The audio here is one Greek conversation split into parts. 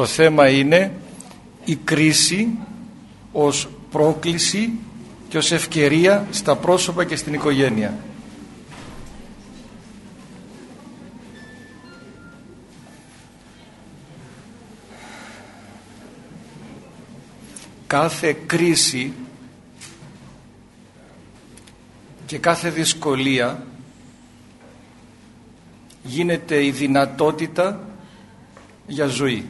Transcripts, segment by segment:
Το θέμα είναι η κρίση ως πρόκληση και ως ευκαιρία στα πρόσωπα και στην οικογένεια. Κάθε κρίση και κάθε δυσκολία γίνεται η δυνατότητα για ζωή.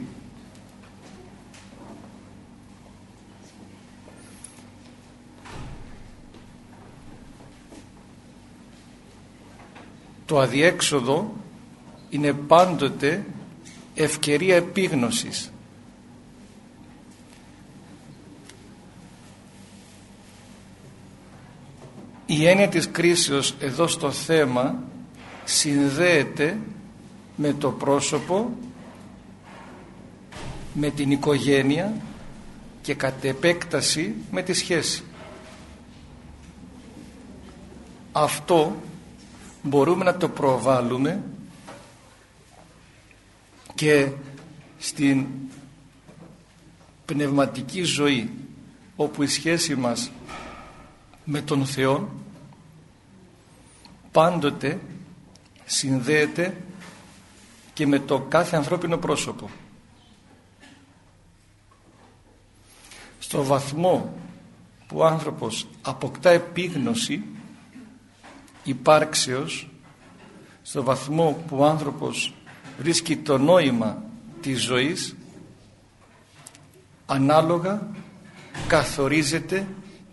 Το αδιέξοδο είναι πάντοτε ευκαιρία επίγνωσης. Η έννοια της κρίσεως εδώ στο θέμα συνδέεται με το πρόσωπο, με την οικογένεια και κατ' επέκταση με τη σχέση. Αυτό μπορούμε να το προβάλλουμε και στην πνευματική ζωή όπου η σχέση μας με τον Θεό πάντοτε συνδέεται και με το κάθε ανθρώπινο πρόσωπο. Στο βαθμό που ο άνθρωπος αποκτά επίγνωση υπάρξεως, στο βαθμό που ο άνθρωπος βρίσκει το νόημα της ζωής, ανάλογα καθορίζεται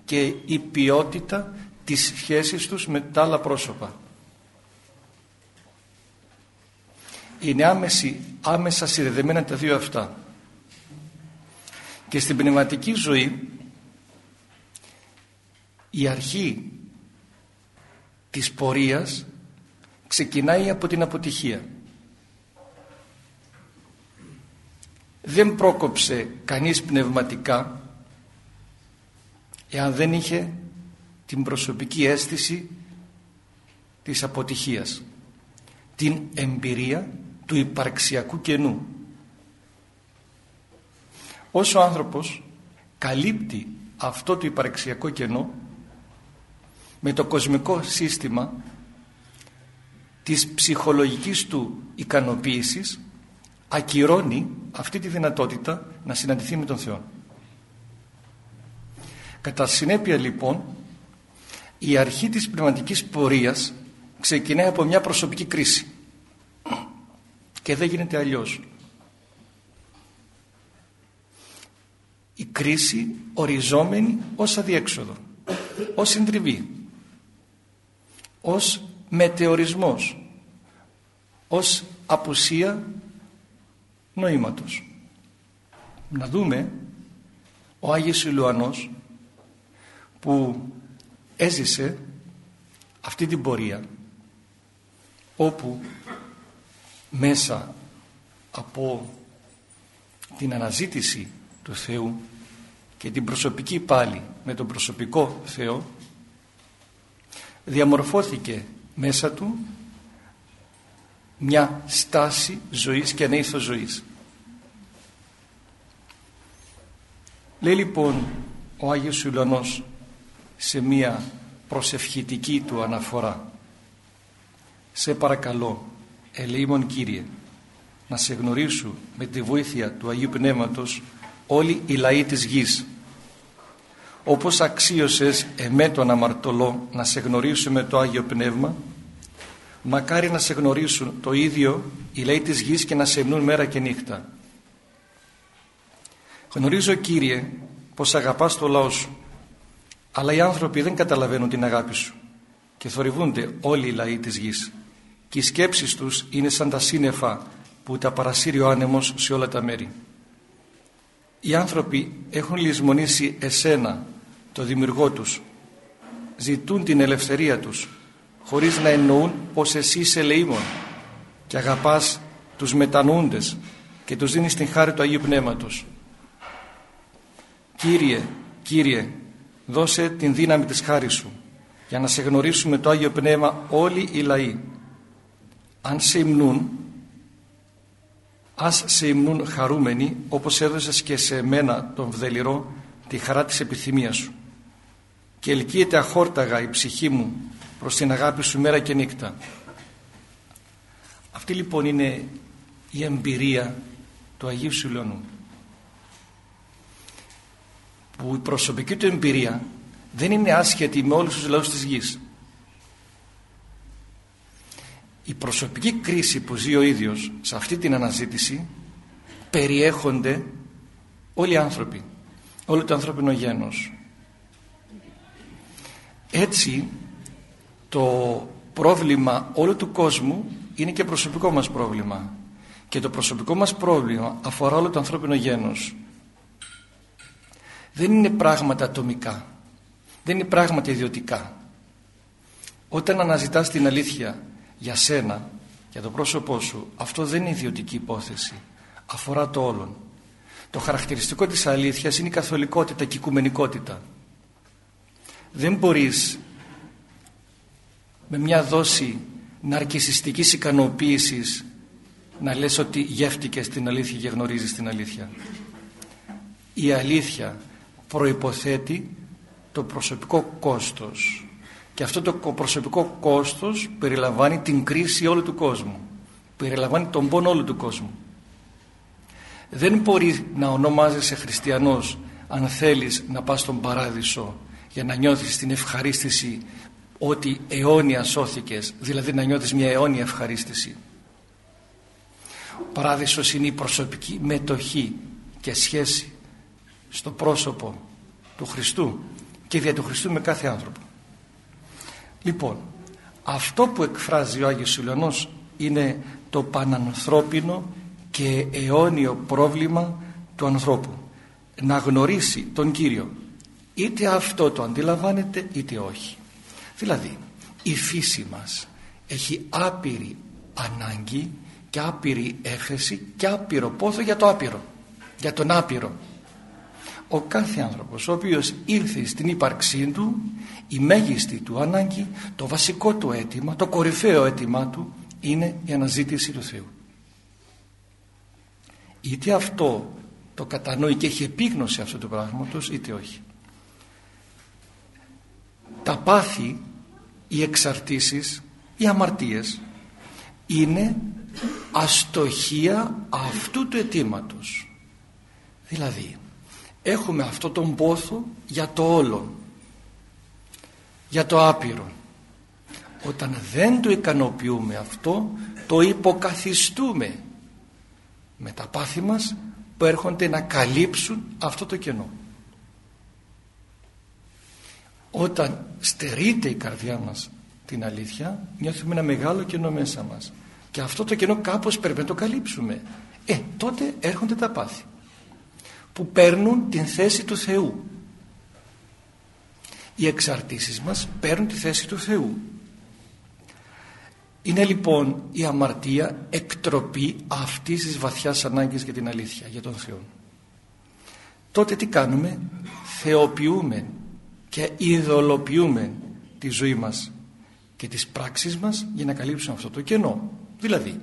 και η ποιότητα της σχέσης τους με τα άλλα πρόσωπα. Είναι άμεση, άμεσα συνδεδεμένα τα δύο αυτά. Και στην πνευματική ζωή η αρχή της πορείας ξεκινάει από την αποτυχία. Δεν πρόκοψε κανείς πνευματικά εάν δεν είχε την προσωπική αίσθηση της αποτυχίας την εμπειρία του υπαρξιακού κενού όσο ο άνθρωπος καλύπτει αυτό το υπαρξιακό κενό με το κοσμικό σύστημα της ψυχολογικής του ικανοποίησης ακυρώνει αυτή τη δυνατότητα να συναντηθεί με τον Θεό. Κατά συνέπεια λοιπόν η αρχή της πνευματικής πορείας ξεκινάει από μια προσωπική κρίση και δεν γίνεται αλλιώς. Η κρίση οριζόμενη ως αδιέξοδο, ως συντριβή, ως μετεωρισμός, ως απουσία νοήματος. Να δούμε ο Άγιος Ιλουανός που έζησε αυτή την πορεία όπου μέσα από την αναζήτηση του Θεού και την προσωπική πάλι με τον προσωπικό Θεό διαμορφώθηκε μέσα του μια στάση ζωής και ανέηθος ζωής. Λέει λοιπόν ο Άγιος Ουλανός σε μια προσευχητική του αναφορά «Σε παρακαλώ, ελεήμον Κύριε, να σε γνωρίσου με τη βοήθεια του Αγίου Πνεύματος όλοι οι λαοί της γης όπως αξίωσες εμέ τον αμαρτωλό να σε γνωρίσουμε το Άγιο Πνεύμα μακάρι να σε γνωρίσουν το ίδιο οι λαοί της γης και να σε εμνούν μέρα και νύχτα γνωρίζω Κύριε πως αγαπάς το λαό σου αλλά οι άνθρωποι δεν καταλαβαίνουν την αγάπη σου και θορυβούνται όλοι οι λαοί της γης και οι σκέψεις τους είναι σαν τα σύννεφα που τα παρασύρει ο άνεμος σε όλα τα μέρη. Οι άνθρωποι έχουν λησμονήσει εσένα, το δημιουργό τους. Ζητούν την ελευθερία τους, χωρίς να εννοούν πως εσύ είσαι ελεήμων και αγαπάς τους μετανοούντες και τους δίνεις την χάρη του Αγίου Πνεύματος. Κύριε, Κύριε, δώσε την δύναμη της χάρης Σου για να σε γνωρίσουμε το Άγιο Πνεύμα όλοι οι λαοί. Αν σε υμνούν, ας σε υμνούν χαρούμενοι όπως έδωσες και σε μένα τον βδελιρό τη χαρά της επιθυμίας σου και ελκύεται αχόρταγα η ψυχή μου προς την αγάπη σου μέρα και νύχτα. Αυτή λοιπόν είναι η εμπειρία του Αγίου Σιλωνού που η προσωπική του εμπειρία δεν είναι άσχετη με όλους τους λαούς της γης. Η προσωπική κρίση που ζει ο ίδιος σε αυτή την αναζήτηση περιέχονται όλοι οι άνθρωποι όλο το ανθρώπινο γένος έτσι το πρόβλημα όλου του κόσμου είναι και προσωπικό μας πρόβλημα. Και το προσωπικό μας πρόβλημα αφορά όλο το ανθρώπινο γένος. Δεν είναι πράγματα ατομικά. Δεν είναι πράγματα ιδιωτικά. Όταν αναζητάς την αλήθεια για σένα, για το πρόσωπό σου αυτό δεν είναι ιδιωτική υπόθεση. Αφορά το όλον. Το χαρακτηριστικό της αλήθειας είναι η καθολικότητα και η οικουμενικότητα δεν μπορείς με μια δόση ναρκισιστικής ικανοποίησης να λες ότι γεύτηκες την αλήθεια και γνωρίζεις την αλήθεια. Η αλήθεια προϋποθέτει το προσωπικό κόστος. Και αυτό το προσωπικό κόστος περιλαμβάνει την κρίση όλου του κόσμου. Περιλαμβάνει τον πόνο όλου του κόσμου. Δεν μπορεί να ονομάζεσαι χριστιανός αν θέλεις να πας στον παράδεισο για να νιώθεις την ευχαρίστηση ότι αιώνια σώθηκες δηλαδή να νιώθεις μια αιώνια ευχαρίστηση. Ο παράδεισος είναι η προσωπική μετοχή και σχέση στο πρόσωπο του Χριστού και δια του Χριστού με κάθε άνθρωπο. Λοιπόν αυτό που εκφράζει ο Άγιος Ηλιονός είναι το πανανθρώπινο και αιώνιο πρόβλημα του ανθρώπου. Να γνωρίσει τον Κύριο είτε αυτό το αντιλαμβάνεται είτε όχι. Δηλαδή η φύση μας έχει άπειρη ανάγκη και άπειρη έφεση και άπειρο πόθο για το άπειρο για τον άπειρο. Ο κάθε άνθρωπος ο οποίος ήρθε στην ύπαρξή του η μέγιστη του ανάγκη το βασικό του αίτημα το κορυφαίο αίτημά του είναι η αναζήτηση του Θεού. Είτε αυτό το κατανοεί και έχει επίγνωση αυτού του πράγματος είτε όχι τα πάθη οι εξαρτήσεις οι αμαρτίες είναι αστοχία αυτού του αιτήματος. δηλαδή έχουμε αυτό τον πόθο για το όλον για το άπειρο όταν δεν το ικανοποιούμε αυτό το υποκαθιστούμε με τα πάθη μας που έρχονται να καλύψουν αυτό το κενό όταν στερείται η καρδιά μας την αλήθεια νιώθουμε ένα μεγάλο κενό μέσα μας. Και αυτό το κενό κάπως πρέπει να το καλύψουμε. Ε τότε έρχονται τα πάθη που παίρνουν την θέση του Θεού. Οι εξαρτήσεις μας παίρνουν τη θέση του Θεού. Είναι λοιπόν η αμαρτία εκτροπή αυτής της βαθιάς ανάγκης για την αλήθεια, για τον Θεό. Τότε τι κάνουμε, θεοποιούμε και ειδωλοποιούμε τη ζωή μας και τις πράξεις μας για να καλύψουμε αυτό το κενό. Δηλαδή,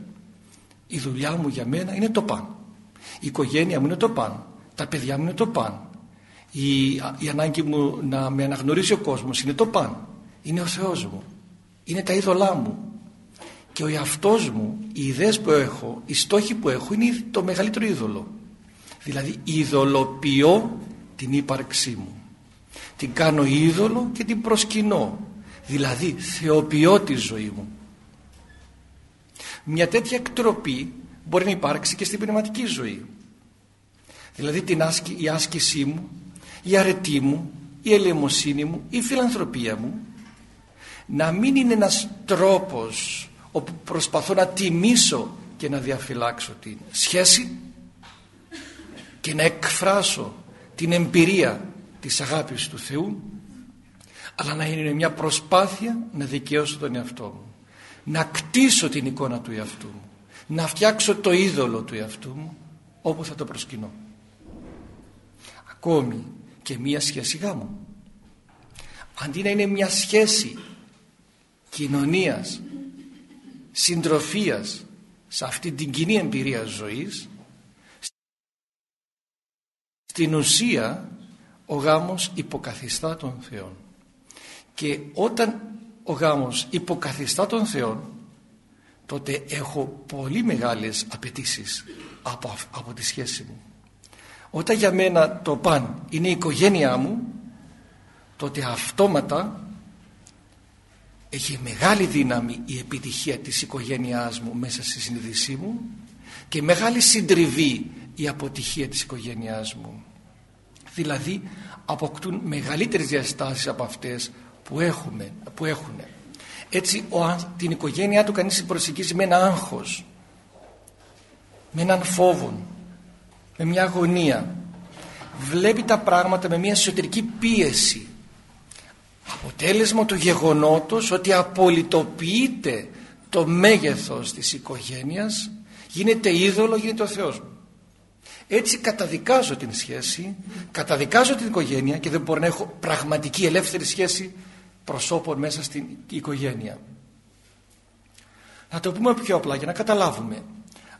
η δουλειά μου για μένα είναι το παν. Η οικογένεια μου είναι το παν. Τα παιδιά μου είναι το παν. Η, η ανάγκη μου να με αναγνωρίσει ο κόσμος είναι το παν. Είναι ο Θεός μου. Είναι τα είδωλά μου και ο εαυτός μου, οι ιδέες που έχω, οι στόχοι που έχω είναι το μεγαλύτερο είδωλο. Δηλαδή ειδωλοποιώ την ύπαρξή μου. Την κάνω είδωλο και την προσκυνώ. Δηλαδή θεοποιώ τη ζωή μου. Μια τέτοια εκτροπή μπορεί να υπάρξει και στην πνευματική ζωή. Δηλαδή την άσκη, η άσκησή μου, η αρετή μου, η ελεημοσύνη μου, η φιλανθρωπία μου να μην είναι ένας τρόπος όπου προσπαθώ να τιμήσω και να διαφυλάξω την σχέση και να εκφράσω την εμπειρία της αγάπης του Θεού αλλά να είναι μια προσπάθεια να δικαιώσω τον εαυτό μου. Να κτίσω την εικόνα του εαυτού μου. Να φτιάξω το είδωλο του εαυτού μου όπου θα το προσκυνώ. Ακόμη και μια σχέση γάμου. Αντί να είναι μια σχέση κοινωνίας συντροφίας σε αυτή την κοινή εμπειρία ζωής στην ουσία ο γάμος υποκαθιστά τον Θεό και όταν ο γάμος υποκαθιστά τον Θεό τότε έχω πολύ μεγάλες απαιτήσεις από, από τη σχέση μου. Όταν για μένα το παν είναι η οικογένειά μου τότε αυτόματα έχει μεγάλη δύναμη η επιτυχία της οικογένειάς μου μέσα στη συνείδησή μου και μεγάλη συντριβή η αποτυχία της οικογένειάς μου δηλαδή αποκτούν μεγαλύτερες διαστάσεις από αυτές που, έχουμε, που έχουν έτσι ο, την οικογένειά του κανείς προσεγγίζει με ένα άγχος με έναν φόβο με μια αγωνία. Βλέπει τα πράγματα με μια εσωτερική πίεση. Αποτέλεσμα του γεγονότος ότι απολυτοποιείται το μέγεθος της οικογένειας γίνεται είδωλο, γίνεται ο Θεός. μου. Έτσι καταδικάζω την σχέση, καταδικάζω την οικογένεια και δεν μπορώ να έχω πραγματική ελεύθερη σχέση προσώπων μέσα στην οικογένεια. Να το πούμε πιο απλά για να καταλάβουμε.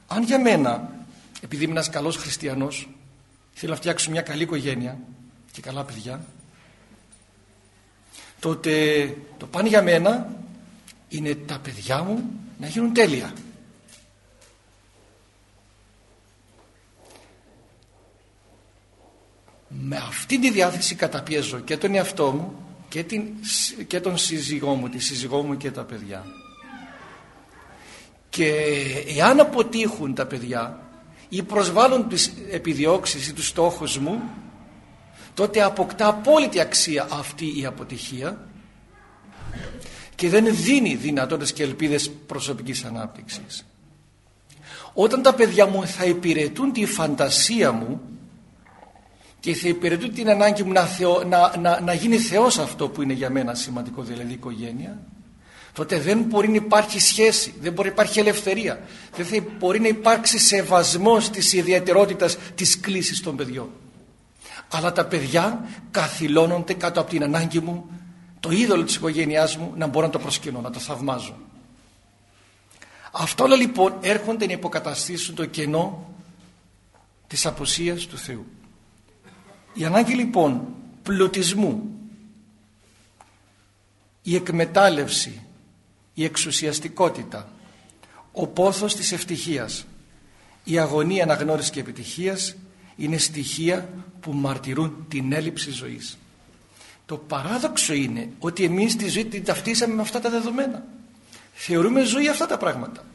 Αν για μένα, επειδή είμαι ένας καλός χριστιανός, θέλω να φτιάξω μια καλή οικογένεια και καλά παιδιά, τότε το πάνε για μένα είναι τα παιδιά μου να γίνουν τέλεια. Με αυτή τη διάθεση καταπιέζω και τον εαυτό μου και, την, και τον σύζυγό μου, τη σύζυγό μου και τα παιδιά. Και εάν αποτύχουν τα παιδιά ή προσβάλλουν τις επιδιώξεις ή τους στόχους μου τότε αποκτά απόλυτη αξία αυτή η αποτυχία και δεν δίνει δυνατότητες και ελπίδες προσωπικής ανάπτυξης. Όταν τα παιδιά μου θα υπηρετούν τη φαντασία μου και θα υπηρετούν την ανάγκη μου να, να, να, να γίνει Θεός αυτό που είναι για μένα σημαντικό, δηλαδή η οικογένεια, τότε δεν μπορεί να υπάρχει σχέση, δεν μπορεί να υπάρχει ελευθερία, δεν θα μπορεί να υπάρξει σεβασμός της ιδιαιτερότητας της κλίσης των παιδιών αλλά τα παιδιά καθυλώνονται κάτω από την ανάγκη μου το είδωλο της οικογένειάς μου να μπορώ να το προσκυνώ, να το θαυμάζω. Αυτό όλα λοιπόν έρχονται να υποκαταστήσουν το κενό της αποσίας του Θεού. Η ανάγκη λοιπόν πλουτισμού, η εκμετάλλευση, η εξουσιαστικότητα, ο πόθος της ευτυχίας, η αγωνία αναγνώρισης και επιτυχίας είναι στοιχεία που μαρτυρούν την έλλειψη ζωής. Το παράδοξο είναι ότι εμείς τη ζωή την ταυτίσαμε με αυτά τα δεδομένα. Θεωρούμε ζωή αυτά τα πράγματα.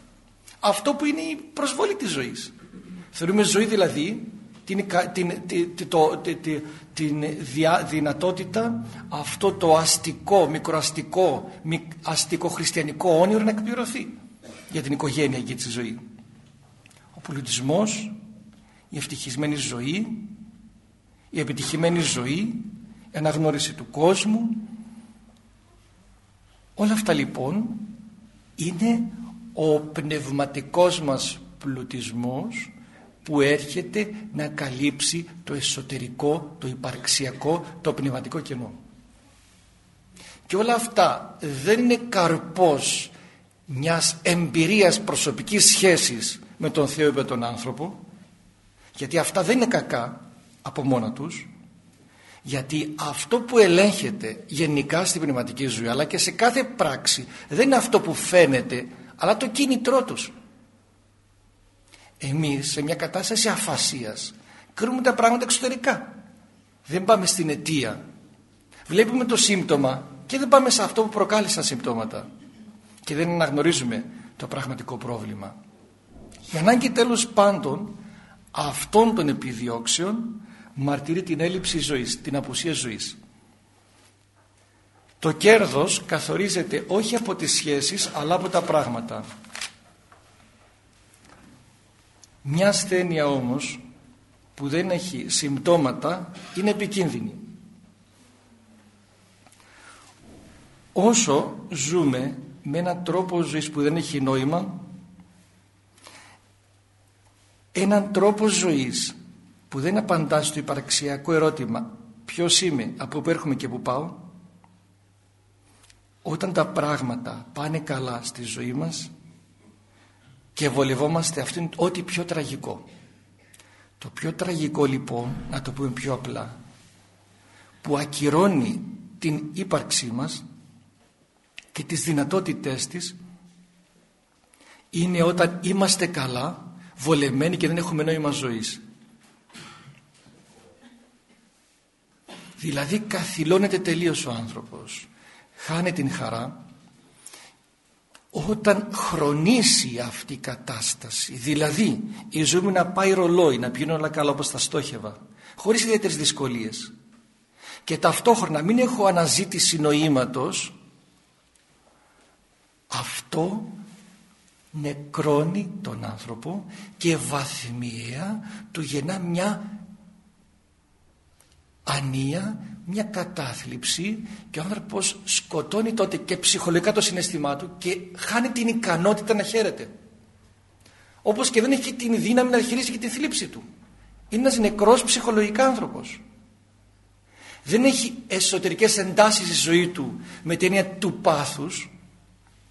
Αυτό που είναι η προσβολή της ζωής. Θεωρούμε ζωή δηλαδή την, την, την, το, την δυνατότητα αυτό το αστικό, μικροαστικό, αστικό χριστιανικό όνειρο να εκπληρωθεί για την οικογένεια και τη ζωή. Ο πολιτισμός η ευτυχισμένη ζωή, η επιτυχημένη ζωή, η αναγνώριση του κόσμου. Όλα αυτά λοιπόν είναι ο πνευματικός μας πλουτισμός που έρχεται να καλύψει το εσωτερικό, το υπαρξιακό, το πνευματικό κενό. Και όλα αυτά δεν είναι καρπός μιας εμπειρίας προσωπικής σχέσης με τον Θεό ή με τον άνθρωπο γιατί αυτά δεν είναι κακά από μόνα τους γιατί αυτό που ελέγχεται γενικά στην πνευματική ζωή αλλά και σε κάθε πράξη δεν είναι αυτό που φαίνεται αλλά το κίνητρό τους εμείς σε μια κατάσταση αφασίας κρίνουμε τα πράγματα εξωτερικά δεν πάμε στην αιτία βλέπουμε το σύμπτωμα και δεν πάμε σε αυτό που προκάλεσαν συμπτώματα και δεν αναγνωρίζουμε το πραγματικό πρόβλημα η ανάγκη τέλος πάντων αυτών των επιδιώξεων μαρτυρεί την έλλειψη ζωής, την απουσία ζωής. Το κέρδος καθορίζεται όχι από τις σχέσεις αλλά από τα πράγματα. Μια ασθένεια όμως που δεν έχει συμπτώματα είναι επικίνδυνη. Όσο ζούμε με έναν τρόπο ζωής που δεν έχει νόημα έναν τρόπο ζωής που δεν απαντά στο υπαρξιακό ερώτημα ποιος είμαι, από πού έρχομαι και πού πάω όταν τα πράγματα πάνε καλά στη ζωή μας και βολευόμαστε αυτήν ό,τι πιο τραγικό. Το πιο τραγικό λοιπόν, να το πούμε πιο απλά, που ακυρώνει την ύπαρξή μας και τις δυνατότητές της είναι όταν είμαστε καλά, βολεμένοι και δεν έχουμε νόημα ζωής. Δηλαδή καθυλώνεται τελείως ο άνθρωπος. Χάνει την χαρά όταν χρονίσει αυτή η κατάσταση. Δηλαδή η ζωή μου να πάει ρολόι, να πηγαίνω όλα καλά όπως τα στόχευα. Χωρίς ιδιαίτερες δυσκολίες. Και ταυτόχρονα μην έχω αναζήτηση νοήματος. Αυτό νεκρώνει τον άνθρωπο και βαθμιαία του γεννά μια ανία, μια κατάθλιψη και ο άνθρωπος σκοτώνει τότε και ψυχολογικά το συναισθημά του και χάνει την ικανότητα να χαίρεται. Όπως και δεν έχει την δύναμη να χειρίσει και τη θλίψη του. Είναι ένας νεκρός ψυχολογικά άνθρωπος. Δεν έχει εσωτερικές εντάσεις στη ζωή του με την έννοια του πάθους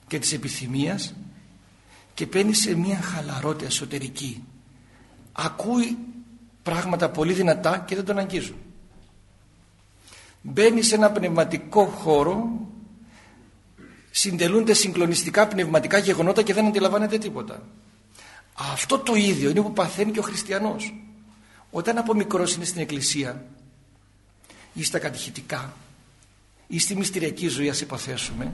και της επιθυμίας και παίρνει σε μια χαλαρότητα εσωτερική. Ακούει πράγματα πολύ δυνατά και δεν τον αγγίζουν μπαίνει σε ένα πνευματικό χώρο συντελούνται συγκλονιστικά πνευματικά γεγονότα και δεν αντιλαμβάνεται τίποτα. Αυτό το ίδιο είναι που παθαίνει και ο χριστιανός. Όταν από μικρός είναι στην εκκλησία ή στα κατηχητικά ή στη μυστηριακή ζωή ας υποθέσουμε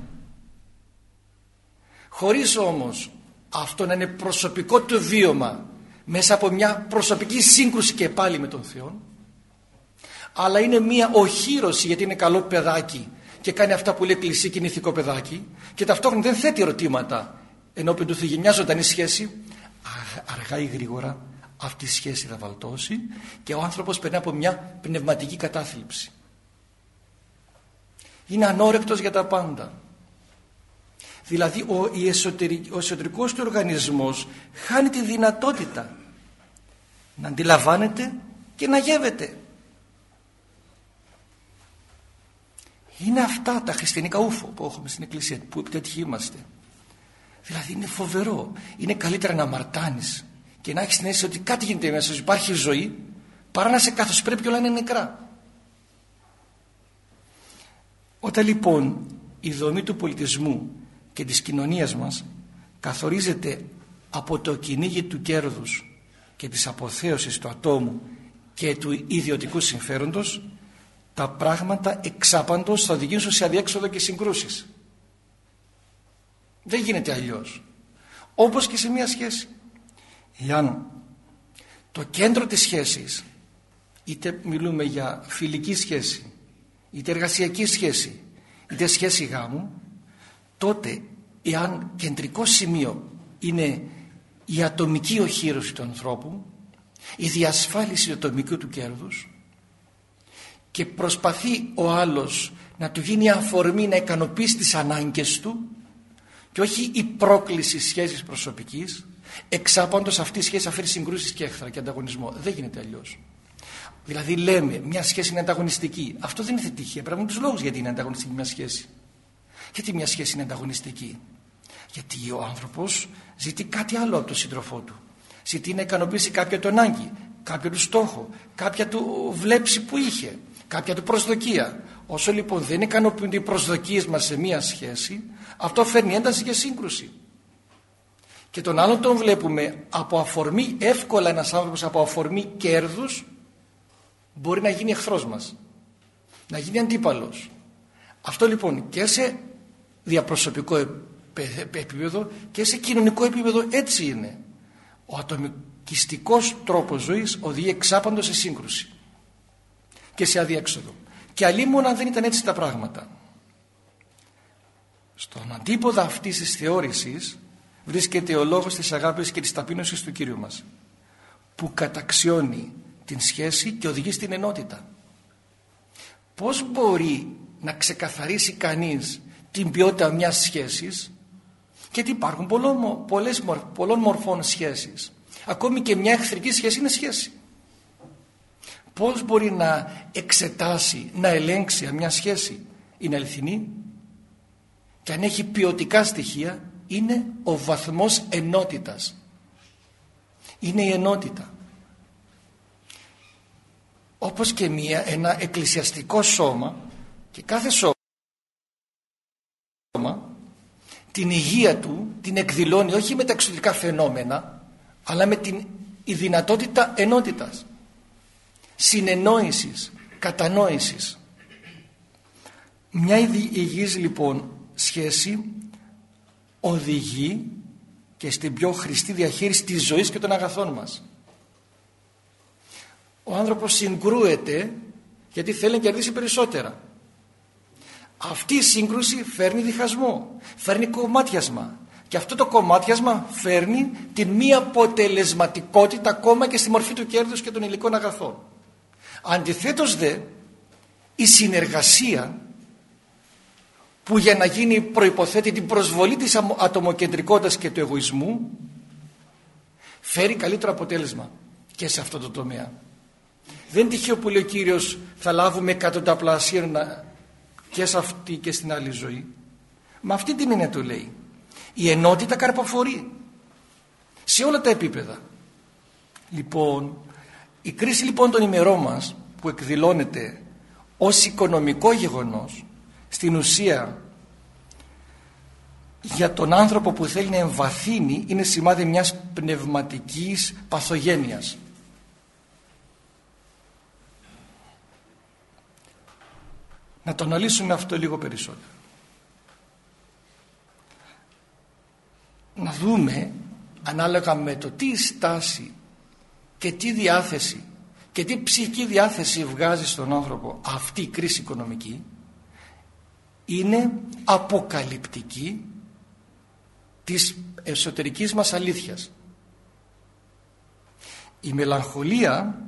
χωρίς όμως αυτό να είναι προσωπικό του βίωμα μέσα από μια προσωπική σύγκρουση και πάλι με τον Θεό αλλά είναι μια οχύρωση γιατί είναι καλό παιδάκι και κάνει αυτά που λέει εκκλησία και είναι ηθικό παιδάκι και ταυτόχρονα δεν θέτει ερωτήματα. Ενώπιον του Θεού μια ζωντανή σχέση αργά ή γρήγορα αυτή η σχέση θα βαλτώσει και ο άνθρωπος περνά από μια πνευματική κατάθλιψη. Είναι ανώρεκτος για τα πάντα. Δηλαδή ο, ο εσωτερικός του οργανισμός χάνει τη δυνατότητα να αντιλαμβάνεται και να γεύεται Είναι αυτά τα χριστιανικά ούφο που έχουμε στην εκκλησία, που τέτοιοι είμαστε. Δηλαδή είναι φοβερό. Είναι καλύτερα να αμαρτάνεις και να έχεις την αίσθηση ότι κάτι γίνεται μέσα σου, υπάρχει ζωή, παρά να σε κάθος πρέπει και όλα είναι νεκρά. Όταν λοιπόν η δομή του πολιτισμού και της κοινωνίας μας καθορίζεται από το κυνήγι του κέρδους και της αποθέωσης του ατόμου και του ιδιωτικού συμφέροντος τα πράγματα εξάπαντος θα οδηγήσουν σε αδιέξοδο και συγκρούσεις. Δεν γίνεται αλλιώς. Όπως και σε μια σχέση. Εάν το κέντρο της σχέσης, είτε μιλούμε για φιλική σχέση, είτε εργασιακή σχέση, είτε σχέση γάμου, τότε εάν κεντρικό σημείο είναι η ατομική οχύρωση του ανθρώπου, η διασφάλιση του ατομικού του κέρδους, και προσπαθεί ο άλλος να του γίνει αφορμή να ικανοποιήσει τις ανάγκες του και όχι η πρόκληση σχέσης προσωπικής εξάπαντος αυτή η σχέση αφήνει συγκρούσεις και έχθρα και ανταγωνισμό. Δεν γίνεται αλλιώς. Δηλαδή λέμε μια σχέση είναι ανταγωνιστική. Αυτό δεν είναι θετική. Πρέπει να τους λόγους γιατί είναι ανταγωνιστική μια σχέση. Γιατί μια σχέση είναι ανταγωνιστική; Γιατί ο άνθρωπος ζητεί κάτι άλλο από τον σύντροφό του. Ζητεί να ικανοποιήσει κάποια του ανάγκη, κάποιο του στόχο, κάποια του βλέψη που είχε κάποια του προσδοκία. Όσο λοιπόν δεν ικανοποιούνται οι προσδοκίες μας σε μία σχέση, αυτό φέρνει ένταση και σύγκρουση. Και τον άλλον τον βλέπουμε από αφορμή, εύκολα ένας άνθρωπος από αφορμή κέρδους μπορεί να γίνει εχθρός μας. Να γίνει αντίπαλος. Αυτό λοιπόν και σε διαπροσωπικό επίπεδο και σε κοινωνικό επίπεδο έτσι είναι. Ο ατομικιστικός τρόπος ζωής οδηγεί εξάπαντος σε σύγκρουση και σε αδιέξοδο. Και αλλήμον αν δεν ήταν έτσι τα πράγματα. Στον αντίποδα αυτής της θεώρησης βρίσκεται ο λόγος της αγάπης και της ταπείνωσης του Κύριου μας που καταξιώνει την σχέση και οδηγεί στην ενότητα. Πώς μπορεί να ξεκαθαρίσει κανείς την ποιότητα μιας σχέσης; Γιατί υπάρχουν πολλών, πολλές, πολλών μορφών σχέσεις. Ακόμη και μια εχθρική σχέση είναι σχέση πώς μπορεί να εξετάσει, να ελέγξει αν μια σχέση είναι αληθινή; Και αν έχει ποιοτικά στοιχεία είναι ο βαθμός ενότητας. Είναι η ενότητα. Όπως και μία, ένα εκκλησιαστικό σώμα και κάθε σώμα την υγεία του την εκδηλώνει όχι με τα εξωτερικά φαινόμενα αλλά με την η δυνατότητα ενότητας συνεννόησης κατανόησης. Μια υγιής λοιπόν σχέση οδηγεί και στην πιο χρηστή διαχείριση της ζωής και των αγαθών μας. Ο άνθρωπος συγκρούεται γιατί θέλει να κερδίσει περισσότερα. Αυτή η σύγκρουση φέρνει διχασμό φέρνει κομμάτιασμα. Και αυτό το κομμάτιασμα φέρνει την μη αποτελεσματικότητα ακόμα και στη μορφή του κέρδους και των υλικών αγαθών αντιθέτως δε η συνεργασία που για να γίνει προϋποθέτει την προσβολή της ατομοκεντρικότητας και του εγωισμού φέρει καλύτερο αποτέλεσμα και σε αυτό το τομέα. Δεν τυχαίο που λέει ο Κύριος θα λάβουμε εκατονταπλασίων και σε αυτή και στην άλλη ζωή. Με αυτή την είναι το λέει. Η ενότητα καρποφορεί σε όλα τα επίπεδα. Λοιπόν, η κρίση λοιπόν των ημερών μας που εκδηλώνεται ως οικονομικό γεγονός στην ουσία για τον άνθρωπο που θέλει να εμβαθύνει είναι σημάδι μιας πνευματικής παθογένειας. Να το αναλύσουμε αυτό λίγο περισσότερο. Να δούμε ανάλογα με το τι στάση και τι διάθεση και τι ψυχική διάθεση βγάζει στον άνθρωπο αυτή η κρίση οικονομική είναι αποκαλυπτική της εσωτερικής μας αλήθειας. Η μελαγχολία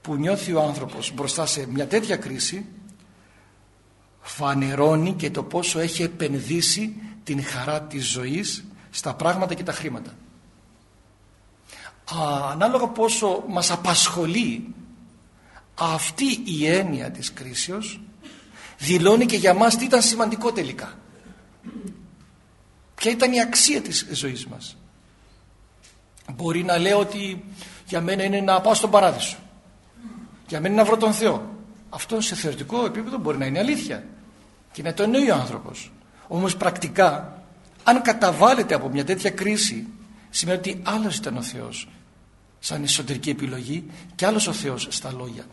που νιώθει ο άνθρωπος μπροστά σε μια τέτοια κρίση φανερώνει και το πόσο έχει επενδύσει την χαρά της ζωής στα πράγματα και τα χρήματα. Ανάλογα πόσο μας απασχολεί αυτή η έννοια της κρίσεως δηλώνει και για μας τι ήταν σημαντικό τελικά. Ποια ήταν η αξία της ζωής μας. Μπορεί να λέω ότι για μένα είναι να πάω στον παράδεισο. Για μένα είναι να βρω τον Θεό. Αυτό σε θεωρητικό επίπεδο μπορεί να είναι αλήθεια. Και να το εννοεί ο άνθρωπος. Όμως πρακτικά, αν καταβάλλεται από μια τέτοια κρίση, σημαίνει ότι άλλος ήταν ο Θεός σαν εσωτερική επιλογή και άλλος ο Θεός στα λόγια.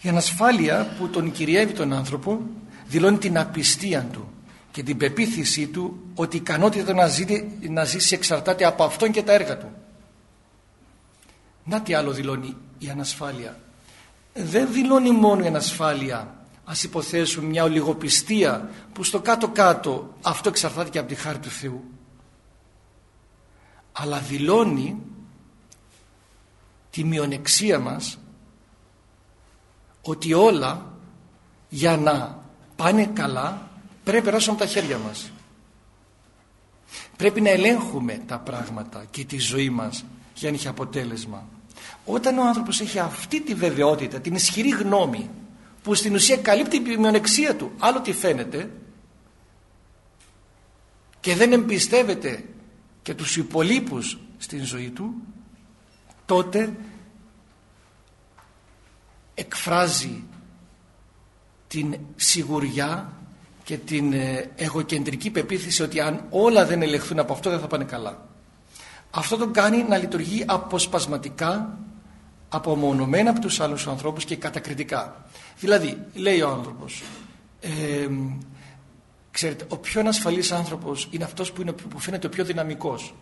Η ανασφάλεια που τον κυριεύει τον άνθρωπο δηλώνει την απιστία του και την πεποίθησή του ότι η ικανότητα να, να ζήσει εξαρτάται από αυτόν και τα έργα του. Να τι άλλο δηλώνει η ανασφάλεια. Δεν δηλώνει μόνο η ανασφάλεια ας υποθέσουμε μια ολιγοπιστία που στο κάτω-κάτω αυτό εξαρτάται και από τη χάρη του Θεού. Αλλά δηλώνει τη μειονεξία μας ότι όλα για να πάνε καλά πρέπει να περάσουν τα χέρια μας. Πρέπει να ελέγχουμε τα πράγματα και τη ζωή μας για να έχει αποτέλεσμα. Όταν ο άνθρωπος έχει αυτή τη βεβαιότητα, την ισχυρή γνώμη που στην ουσία καλύπτει τη μειονεξία του, άλλο τι φαίνεται και δεν εμπιστεύεται και τους υπολείπους στην ζωή του τότε εκφράζει την σιγουριά και την ε, εγωκεντρική πεποίθηση ότι αν όλα δεν ελεγχθούν από αυτό δεν θα πάνε καλά. Αυτό τον κάνει να λειτουργεί αποσπασματικά, απομονωμένα από τους άλλους ανθρώπους και κατακριτικά. Δηλαδή, λέει ο άνθρωπος, ε, ξέρετε, ο πιο ανασφαλής άνθρωπος είναι αυτός που, είναι, που φαίνεται ο πιο δυναμικός.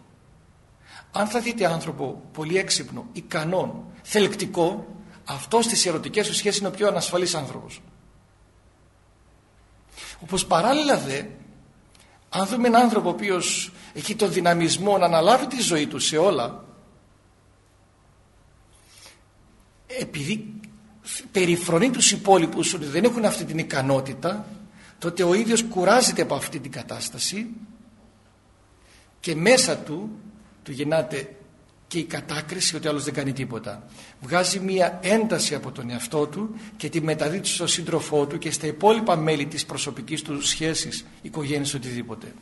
Αν θα δείτε άνθρωπο πολύ έξυπνο, ικανό, θελκτικό, αυτός στις ερωτικές του σχέσεις είναι ο πιο ανασφαλής άνθρωπος. Όπως παράλληλα δε, αν δούμε έναν άνθρωπο ο οποίος έχει το δυναμισμό να αναλάβει τη ζωή του σε όλα, επειδή περιφρονεί τους υπόλοιπους ότι δεν έχουν αυτή την ικανότητα, τότε ο ίδιος κουράζεται από αυτή την κατάσταση και μέσα του του γεννάται και η κατάκριση ότι άλλος δεν κάνει τίποτα. Βγάζει μία ένταση από τον εαυτό του και τη μεταδίδει στον σύντροφό του και στα υπόλοιπα μέλη της προσωπικής του σχέσης, οικογένειας, οτιδήποτε.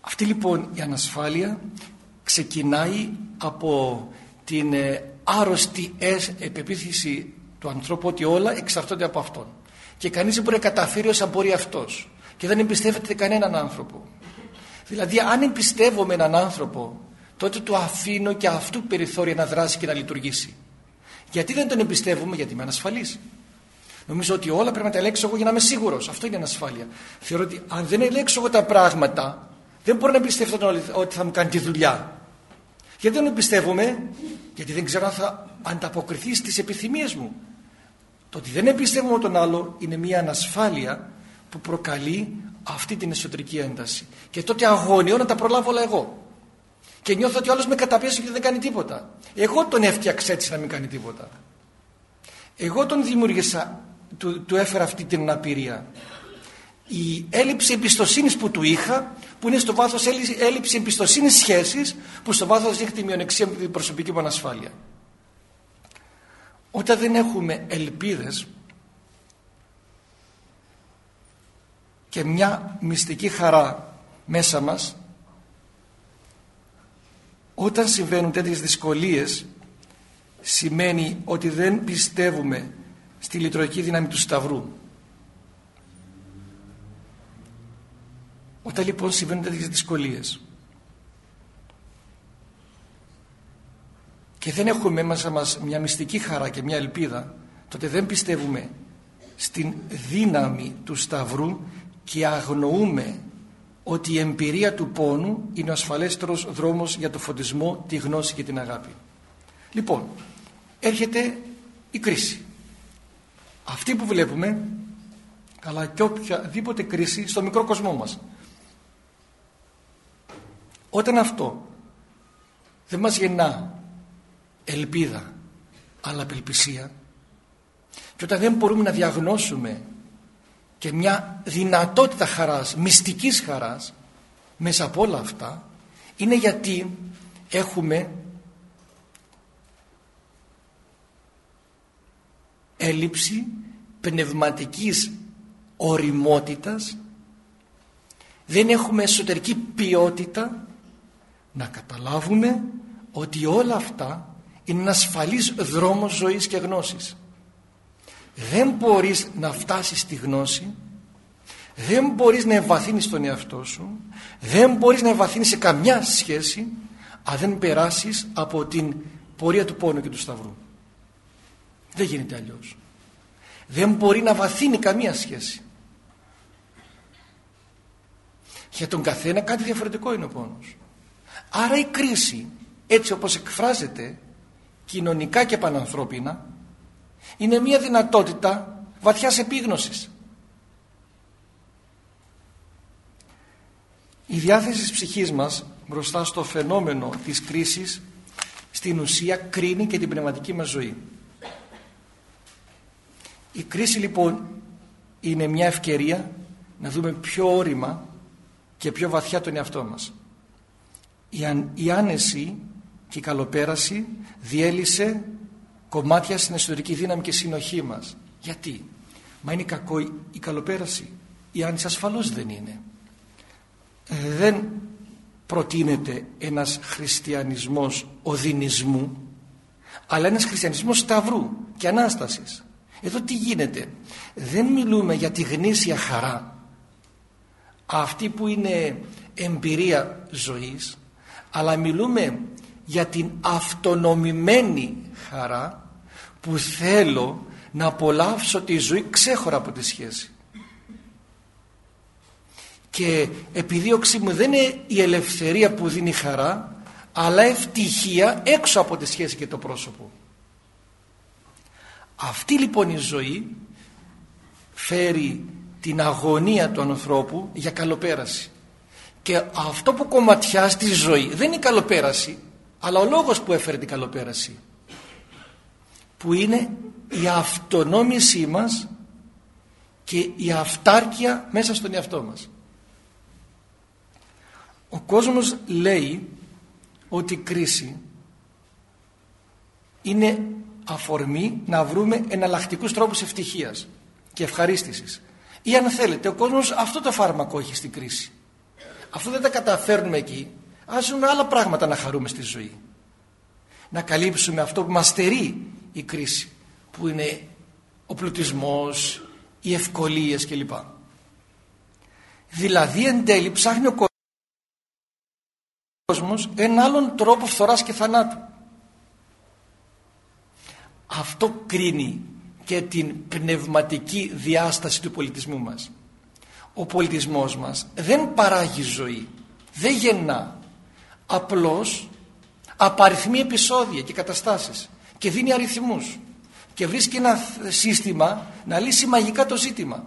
Αυτή λοιπόν η ανασφάλεια ξεκινάει από την ε, άρρωστη επεποίθηση του ανθρώπου ότι όλα εξαρτώνται από αυτόν. Και κανείς δεν μπορεί να καταφέρει όσα μπορεί αυτός. Και δεν εμπιστεύεται κανέναν άνθρωπο. Δηλαδή αν εμπιστεύομαι έναν άνθρωπο τότε του αφήνω και αυτού περιθώρια να δράσει και να λειτουργήσει. Γιατί δεν τον εμπιστεύουμε, γιατί είμαι ανασφαλής. Νομίζω ότι όλα πρέπει να τα ελέγξω εγώ για να είμαι σίγουρος. Αυτό είναι ανασφάλεια. Θεωρώ ότι αν δεν ελέγξω εγώ τα πράγματα, δεν μπορώ να εμπιστεύω ότι θα μου κάνει τη δουλειά. Γιατί δεν εμπιστεύομαι, γιατί δεν ξέρω αν θα ανταποκριθεί στις επιθυμίες μου. Το ότι δεν εμπιστεύομαι τον άλλο είναι μια ανασφάλεια που προκαλεί αυτή την εσωτερική ένταση. Και τότε αγώνιο να τα προλάβω όλα εγώ. Και νιώθω ότι ο άλλος με καταπιέσει και δεν κάνει τίποτα. Εγώ τον έφτιαξα έτσι να μην κάνει τίποτα. Εγώ τον δημιούργησα, του, του έφερα αυτή την αναπηρία. Η έλλειψη εμπιστοσύνης που του είχα, που είναι στο βάθος έλλειψη εμπιστοσύνης σχέσης, που στο βάθος έχει τη μειονεξία με την προσωπική μου ανασφάλεια. Όταν δεν έχουμε ελπίδες και μια μυστική χαρά μέσα μας όταν συμβαίνουν τέτοιες δυσκολίες σημαίνει ότι δεν πιστεύουμε στη λειτουργική δύναμη του Σταυρού. Όταν λοιπόν συμβαίνουν τέτοιες δυσκολίες και δεν έχουμε μέσα μας μια μυστική χαρά και μια ελπίδα τότε δεν πιστεύουμε στην δύναμη του Σταυρού και αγνοούμε ότι η εμπειρία του πόνου είναι ο ασφαλέστερος δρόμος για το φωτισμό, τη γνώση και την αγάπη. Λοιπόν, έρχεται η κρίση. Αυτή που βλέπουμε, αλλά και οποιαδήποτε κρίση στο μικρό κοσμό μας. Όταν αυτό δεν μας γεννά ελπίδα, αλλά απελπισία και όταν δεν μπορούμε να διαγνώσουμε και μια δυνατότητα χαράς, μυστικής χαράς μέσα από όλα αυτά είναι γιατί έχουμε έλλειψη πνευματικής οριμότητας. Δεν έχουμε εσωτερική ποιότητα να καταλάβουμε ότι όλα αυτά είναι ένας ασφαλής δρόμος ζωής και γνώσης δεν μπορείς να φτάσεις στη γνώση δεν μπορείς να εμβαθύνεις τον εαυτό σου δεν μπορείς να εμβαθύνεις σε καμιά σχέση αν δεν περάσεις από την πορεία του πόνου και του σταυρού. Δεν γίνεται αλλιώς. Δεν μπορεί να βαθύνει καμία σχέση. Για τον καθένα κάτι διαφορετικό είναι ο πόνος. Άρα η κρίση έτσι όπως εκφράζεται κοινωνικά και πανανθρώπινα είναι μια δυνατότητα βαθιάς επίγνωσης. Η διάθεση της ψυχής μας μπροστά στο φαινόμενο της κρίσης στην ουσία κρίνει και την πνευματική μας ζωή. Η κρίση λοιπόν είναι μια ευκαιρία να δούμε πιο όρημα και πιο βαθιά τον εαυτό μας. Η άνεση και η καλοπέραση διέλυσε κομμάτια στην εσωτερική δύναμη και συνοχή μας. Γιατί; Μα είναι κακό η καλοπέραση. Η άνοιση ασφαλώς δεν είναι. Ε, δεν προτείνεται ένας χριστιανισμός οδυνισμού αλλά ένας χριστιανισμός σταυρού και ανάστασης. Εδώ τι γίνεται; Δεν μιλούμε για τη γνήσια χαρά αυτή που είναι εμπειρία ζωής αλλά μιλούμε για την αυτονομημένη χαρά που θέλω να απολαύσω τη ζωή ξέχωρα από τη σχέση. Και επιδίωξή μου δεν είναι η ελευθερία που δίνει χαρά αλλά ευτυχία έξω από τη σχέση και το πρόσωπο. Αυτή λοιπόν η ζωή φέρει την αγωνία του ανθρώπου για καλοπέραση. Και αυτό που κομματιά στη ζωή δεν είναι η καλοπέραση αλλά ο λόγος που έφερε την καλοπέραση που είναι η αυτονόμησή μας και η αυτάρκεια μέσα στον εαυτό μας. Ο κόσμος λέει ότι η κρίση είναι αφορμή να βρούμε εναλλακτικούς τρόπους ευτυχίας και ευχαρίστησης. Ή αν θέλετε, ο κόσμος αυτό το φάρμακο έχει στην κρίση. αφού δεν τα καταφέρνουμε εκεί ας δούμε άλλα πράγματα να χαρούμε στη ζωή να καλύψουμε αυτό που μας στερεί η κρίση που είναι ο πλουτισμός οι ευκολίες κλπ. Δηλαδή εν τέλει ψάχνει ο κόσμος έναν άλλον τρόπο φθοράς και θανάτου. Αυτό κρίνει και την πνευματική διάσταση του πολιτισμού μας. Ο πολιτισμός μας δεν παράγει ζωή δεν γεννά. Απλώς απαριθμεί επεισόδια και καταστάσεις και δίνει αριθμούς. Και βρίσκει ένα σύστημα να λύσει μαγικά το ζήτημα.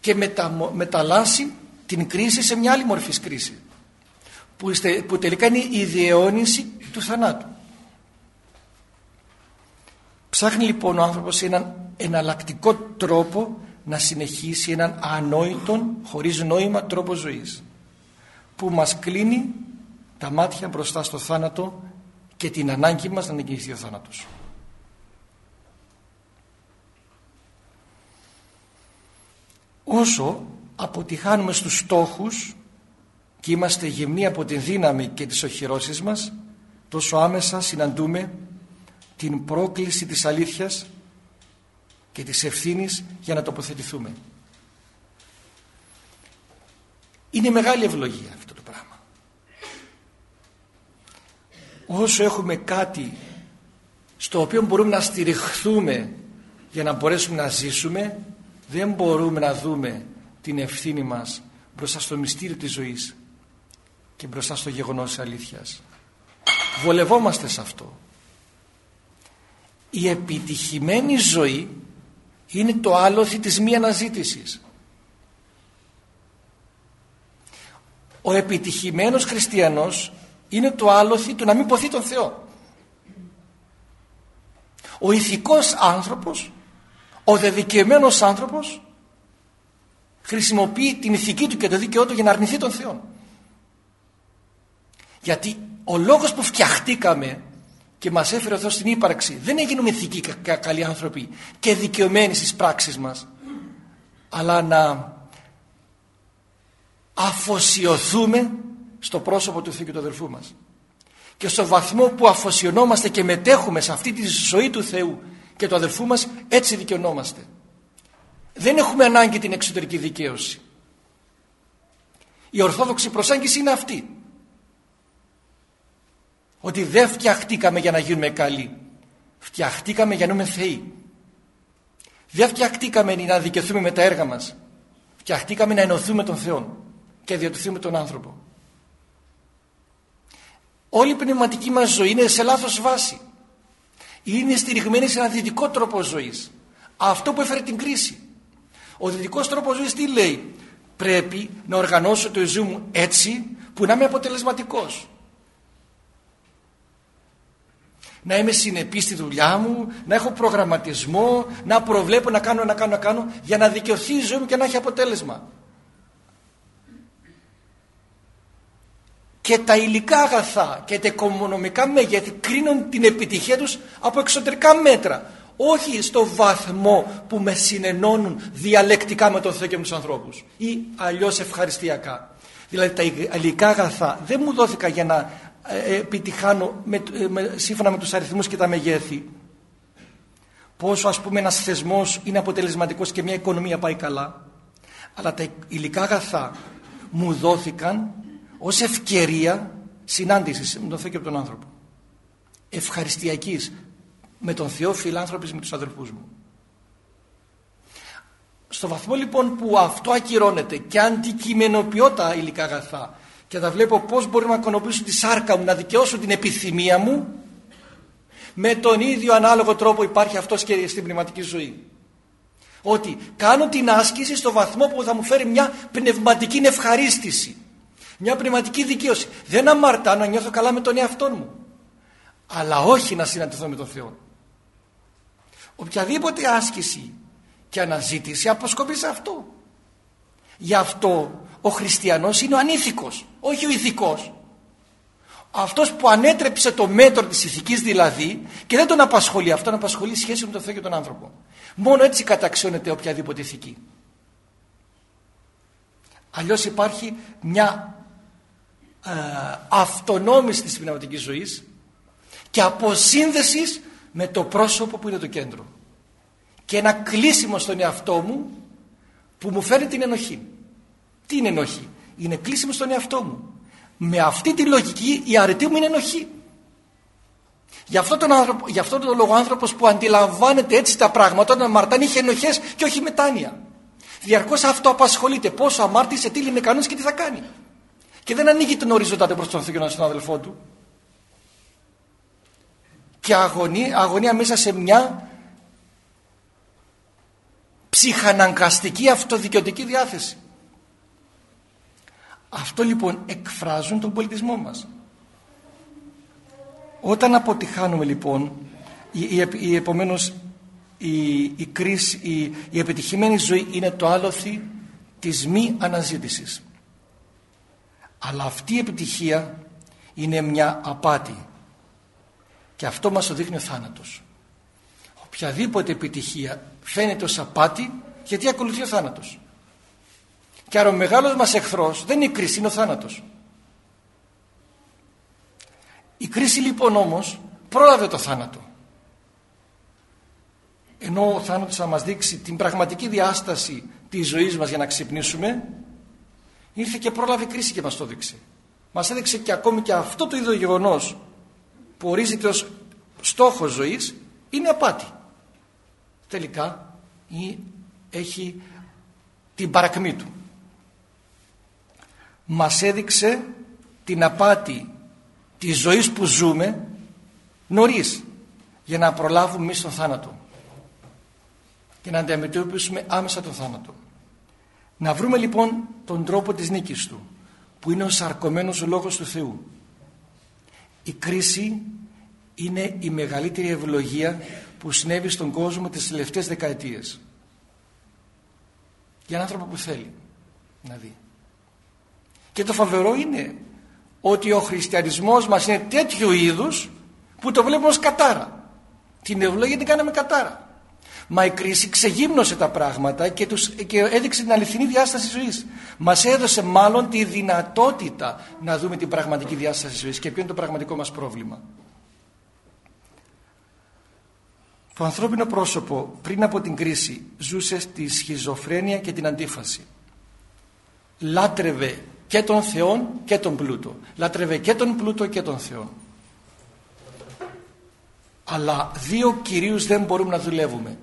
Και μετα, μεταλλάσσει την κρίση σε μια άλλη μορφή κρίση. Που, που τελικά είναι η διαιώνιση του θανάτου. Ψάχνει λοιπόν ο άνθρωπος έναν εναλλακτικό τρόπο να συνεχίσει έναν ανόητον χωρίς νόημα τρόπο ζωής. Που μας κλείνει τα μάτια μπροστά στο θάνατο και την ανάγκη μας να νικηθεί ο θάνατος. Όσο αποτυχάνουμε στους στόχους και είμαστε γυμνοί από την δύναμη και τις οχυρώσεις μας τόσο άμεσα συναντούμε την πρόκληση της αλήθειας και της ευθύνης για να τοποθετηθούμε. Είναι μεγάλη ευλογία αυτό το πράγμα. Όσο έχουμε κάτι στο οποίο μπορούμε να στηριχθούμε για να μπορέσουμε να ζήσουμε δεν μπορούμε να δούμε την ευθύνη μας μπροστά στο μυστήριο της ζωής και μπροστά στο γεγονός της αλήθειας. Βολευόμαστε σε αυτό. Η επιτυχημένη ζωή είναι το άλοθη της μη αναζήτησης. Ο επιτυχημένος χριστιανός είναι το άλοθη του να μην ποθεί τον Θεό. Ο ηθικός άνθρωπος, ο δεδικαιωμένος άνθρωπος χρησιμοποιεί την ηθική του και το δίκαιό του για να αρνηθεί τον Θεό. Γιατί ο λόγος που φτιαχτήκαμε και μας έφερε ο Θεός στην ύπαρξη δεν έγινουμε ηθικοί καλοί άνθρωποι και δικαιωμένοι στις πράξεις μας αλλά να αφοσιωθούμε στο πρόσωπο του Θεού και του αδελφού μας. Και στο βαθμό που αφοσιωνόμαστε και μετέχουμε σε αυτή τη ζωή του Θεού και του αδελφού μας έτσι δικαιωνόμαστε. Δεν έχουμε ανάγκη την εξωτερική δικαίωση. Η ορθόδοξη προσέγγιση είναι αυτή. Ότι δεν φτιαχτήκαμε για να γίνουμε καλοί. Φτιαχτήκαμε για να είμαι θεοί. Δεν φτιαχτήκαμε να δικαιωθούμε με τα έργα μας. Φτιαχτήκαμε να ενωθούμε τον Θεό και διατηθούμε τον άνθρωπο όλη η πνευματική μας ζωή είναι σε λάθος βάση. Είναι στηριγμένη σε ένα δυτικό τρόπο ζωής. Αυτό που έφερε την κρίση. Ο δυτικός τρόπος ζωής τι λέει; Πρέπει να οργανώσω το ζωή μου έτσι που να είμαι αποτελεσματικός. Να είμαι συνεπής στη δουλειά μου, να έχω προγραμματισμό, να προβλέπω, να κάνω, να κάνω, να κάνω, για να δικαιωθεί η ζωή μου και να έχει αποτέλεσμα. Και τα υλικά αγαθά και τα οικονομικά μέγεθη κρίνουν την επιτυχία τους από εξωτερικά μέτρα. Όχι στο βαθμό που με συνενώνουν διαλεκτικά με τον Θεό και με τους ανθρώπους. Ή αλλιώς ευχαριστιακά. Δηλαδή τα υλικά αγαθά δεν μου δόθηκαν για να ε, επιτυχάνω με, ε, με, σύμφωνα με τους αριθμούς και τα μεγέθη πόσο ας πούμε ένας θεσμός είναι αποτελεσματικός και μια οικονομία πάει καλά αλλά τα υλικά αγαθά μου δόθηκαν ως ευκαιρία συνάντησης με τον Θεό και με τον άνθρωπο ευχαριστιακής με τον Θεό φιλάνθρωπης με τους αδελφούς μου στο βαθμό λοιπόν που αυτό ακυρώνεται και αντικειμενοποιώ τα υλικά αγαθά και θα βλέπω πώς μπορώ να ικανοποιήσω τη σάρκα μου, να δικαιώσω την επιθυμία μου με τον ίδιο ανάλογο τρόπο υπάρχει αυτός και στην πνευματική ζωή. Ότι κάνω την άσκηση στο βαθμό που θα μου φέρει μια πνευματική ευχαρίστηση. Μια πνευματική δικαίωση. Δεν αμαρτάνω να νιώθω καλά με τον εαυτό μου. Αλλά όχι να συναντηθώ με τον Θεό. Οποιαδήποτε άσκηση και αναζήτηση αποσκοπεί σε αυτό. Γι' αυτό ο χριστιανός είναι ο ανήθικος, όχι ο ηθικός. Αυτός που ανέτρεψε το μέτρο της ηθικής δηλαδή και δεν τον απασχολεί αυτό, τον απασχολεί σχέση με τον Θεό και τον άνθρωπο. Μόνο έτσι καταξιώνεται οποιαδήποτε ηθική. Αλλιώς υπάρχει μια ε, αυτονόμησης της πνευματικής ζωής και αποσύνδεσης με το πρόσωπο που είναι το κέντρο. Και ένα κλείσιμο στον εαυτό μου που μου φέρει την ενοχή. Τι είναι ενοχή; Είναι κλείσιμο στον εαυτό μου. Με αυτή τη λογική η αρετή μου είναι ενοχή. Γι' αυτό, τον άνθρωπο, γι αυτό τον λόγο άνθρωπος που αντιλαμβάνεται έτσι τα πράγματα όταν αμαρτάνει είχε ενοχές και όχι μετάνοια. Διαρκώς αυτό απασχολείται. Πόσο αμάρτησε, τι είναι κανόνες και τι θα κάνει. Και δεν ανοίγει τον οριζόντα προς τον Θεό και τον αδελφό του. Και αγωνία, αγωνία μέσα σε μια ψυχαναγκαστική αυτοδικαιωτική διάθεση. Αυτό λοιπόν εκφράζουν τον πολιτισμό μας. Όταν αποτυχάνουμε λοιπόν η, η, η επομένως η, η, κρίση, η, η επιτυχημένη ζωή είναι το άλοθη της μη αναζήτησης. Αλλά αυτή η επιτυχία είναι μια απάτη και αυτό μας οδείχνει ο θάνατος. Οποιαδήποτε επιτυχία φαίνεται ως απάτη γιατί ακολουθεί ο θάνατος. Και άρα ο μεγάλος μας εχθρός δεν είναι η κρίση, είναι ο θάνατος. Η κρίση λοιπόν όμως πρόλαβε το θάνατο. Ενώ ο θάνατος θα μας δείξει την πραγματική διάσταση της ζωής μας για να ξυπνήσουμε ήρθε και πρόλαβε η κρίση και μας το δείξε. Μας έδειξε και ακόμη και αυτό το ίδιο γεγονός που ορίζεται ως στόχος ζωής είναι απάτη. Τελικά έχει την παρακμή του. Μας έδειξε την απάτη της ζωής που ζούμε νωρίς για να προλάβουμε εμείς τον θάνατο και να αντιμετωπίσουμε άμεσα τον θάνατο. Να βρούμε λοιπόν τον τρόπο της νίκης του που είναι ο σαρκωμένος λόγος του Θεού. Η κρίση είναι η μεγαλύτερη ευλογία που συνέβη στον κόσμο τις τελευταίες δεκαετίες. Για έναν άνθρωπο που θέλει να δει. Και το φαβερό είναι ότι ο χριστιανισμός μας είναι τέτοιου είδους που το βλέπουμε ως κατάρα. Την ευλογία την κάναμε κατάρα. Μα η κρίση ξεγύμνωσε τα πράγματα και, τους, και έδειξε την αληθινή διάσταση της ζωής. Μας έδωσε μάλλον τη δυνατότητα να δούμε την πραγματική διάσταση της ζωής και ποιο είναι το πραγματικό μας πρόβλημα; Το ανθρώπινο πρόσωπο πριν από την κρίση ζούσε στη σχιζοφρένεια και την αντίφαση. Λάτρευε και τον Θεό και τον πλούτο. Λάτρευε και τον πλούτο και τον Θεό. Αλλά δύο κυρίους δεν μπορούμε να δουλεύουμε.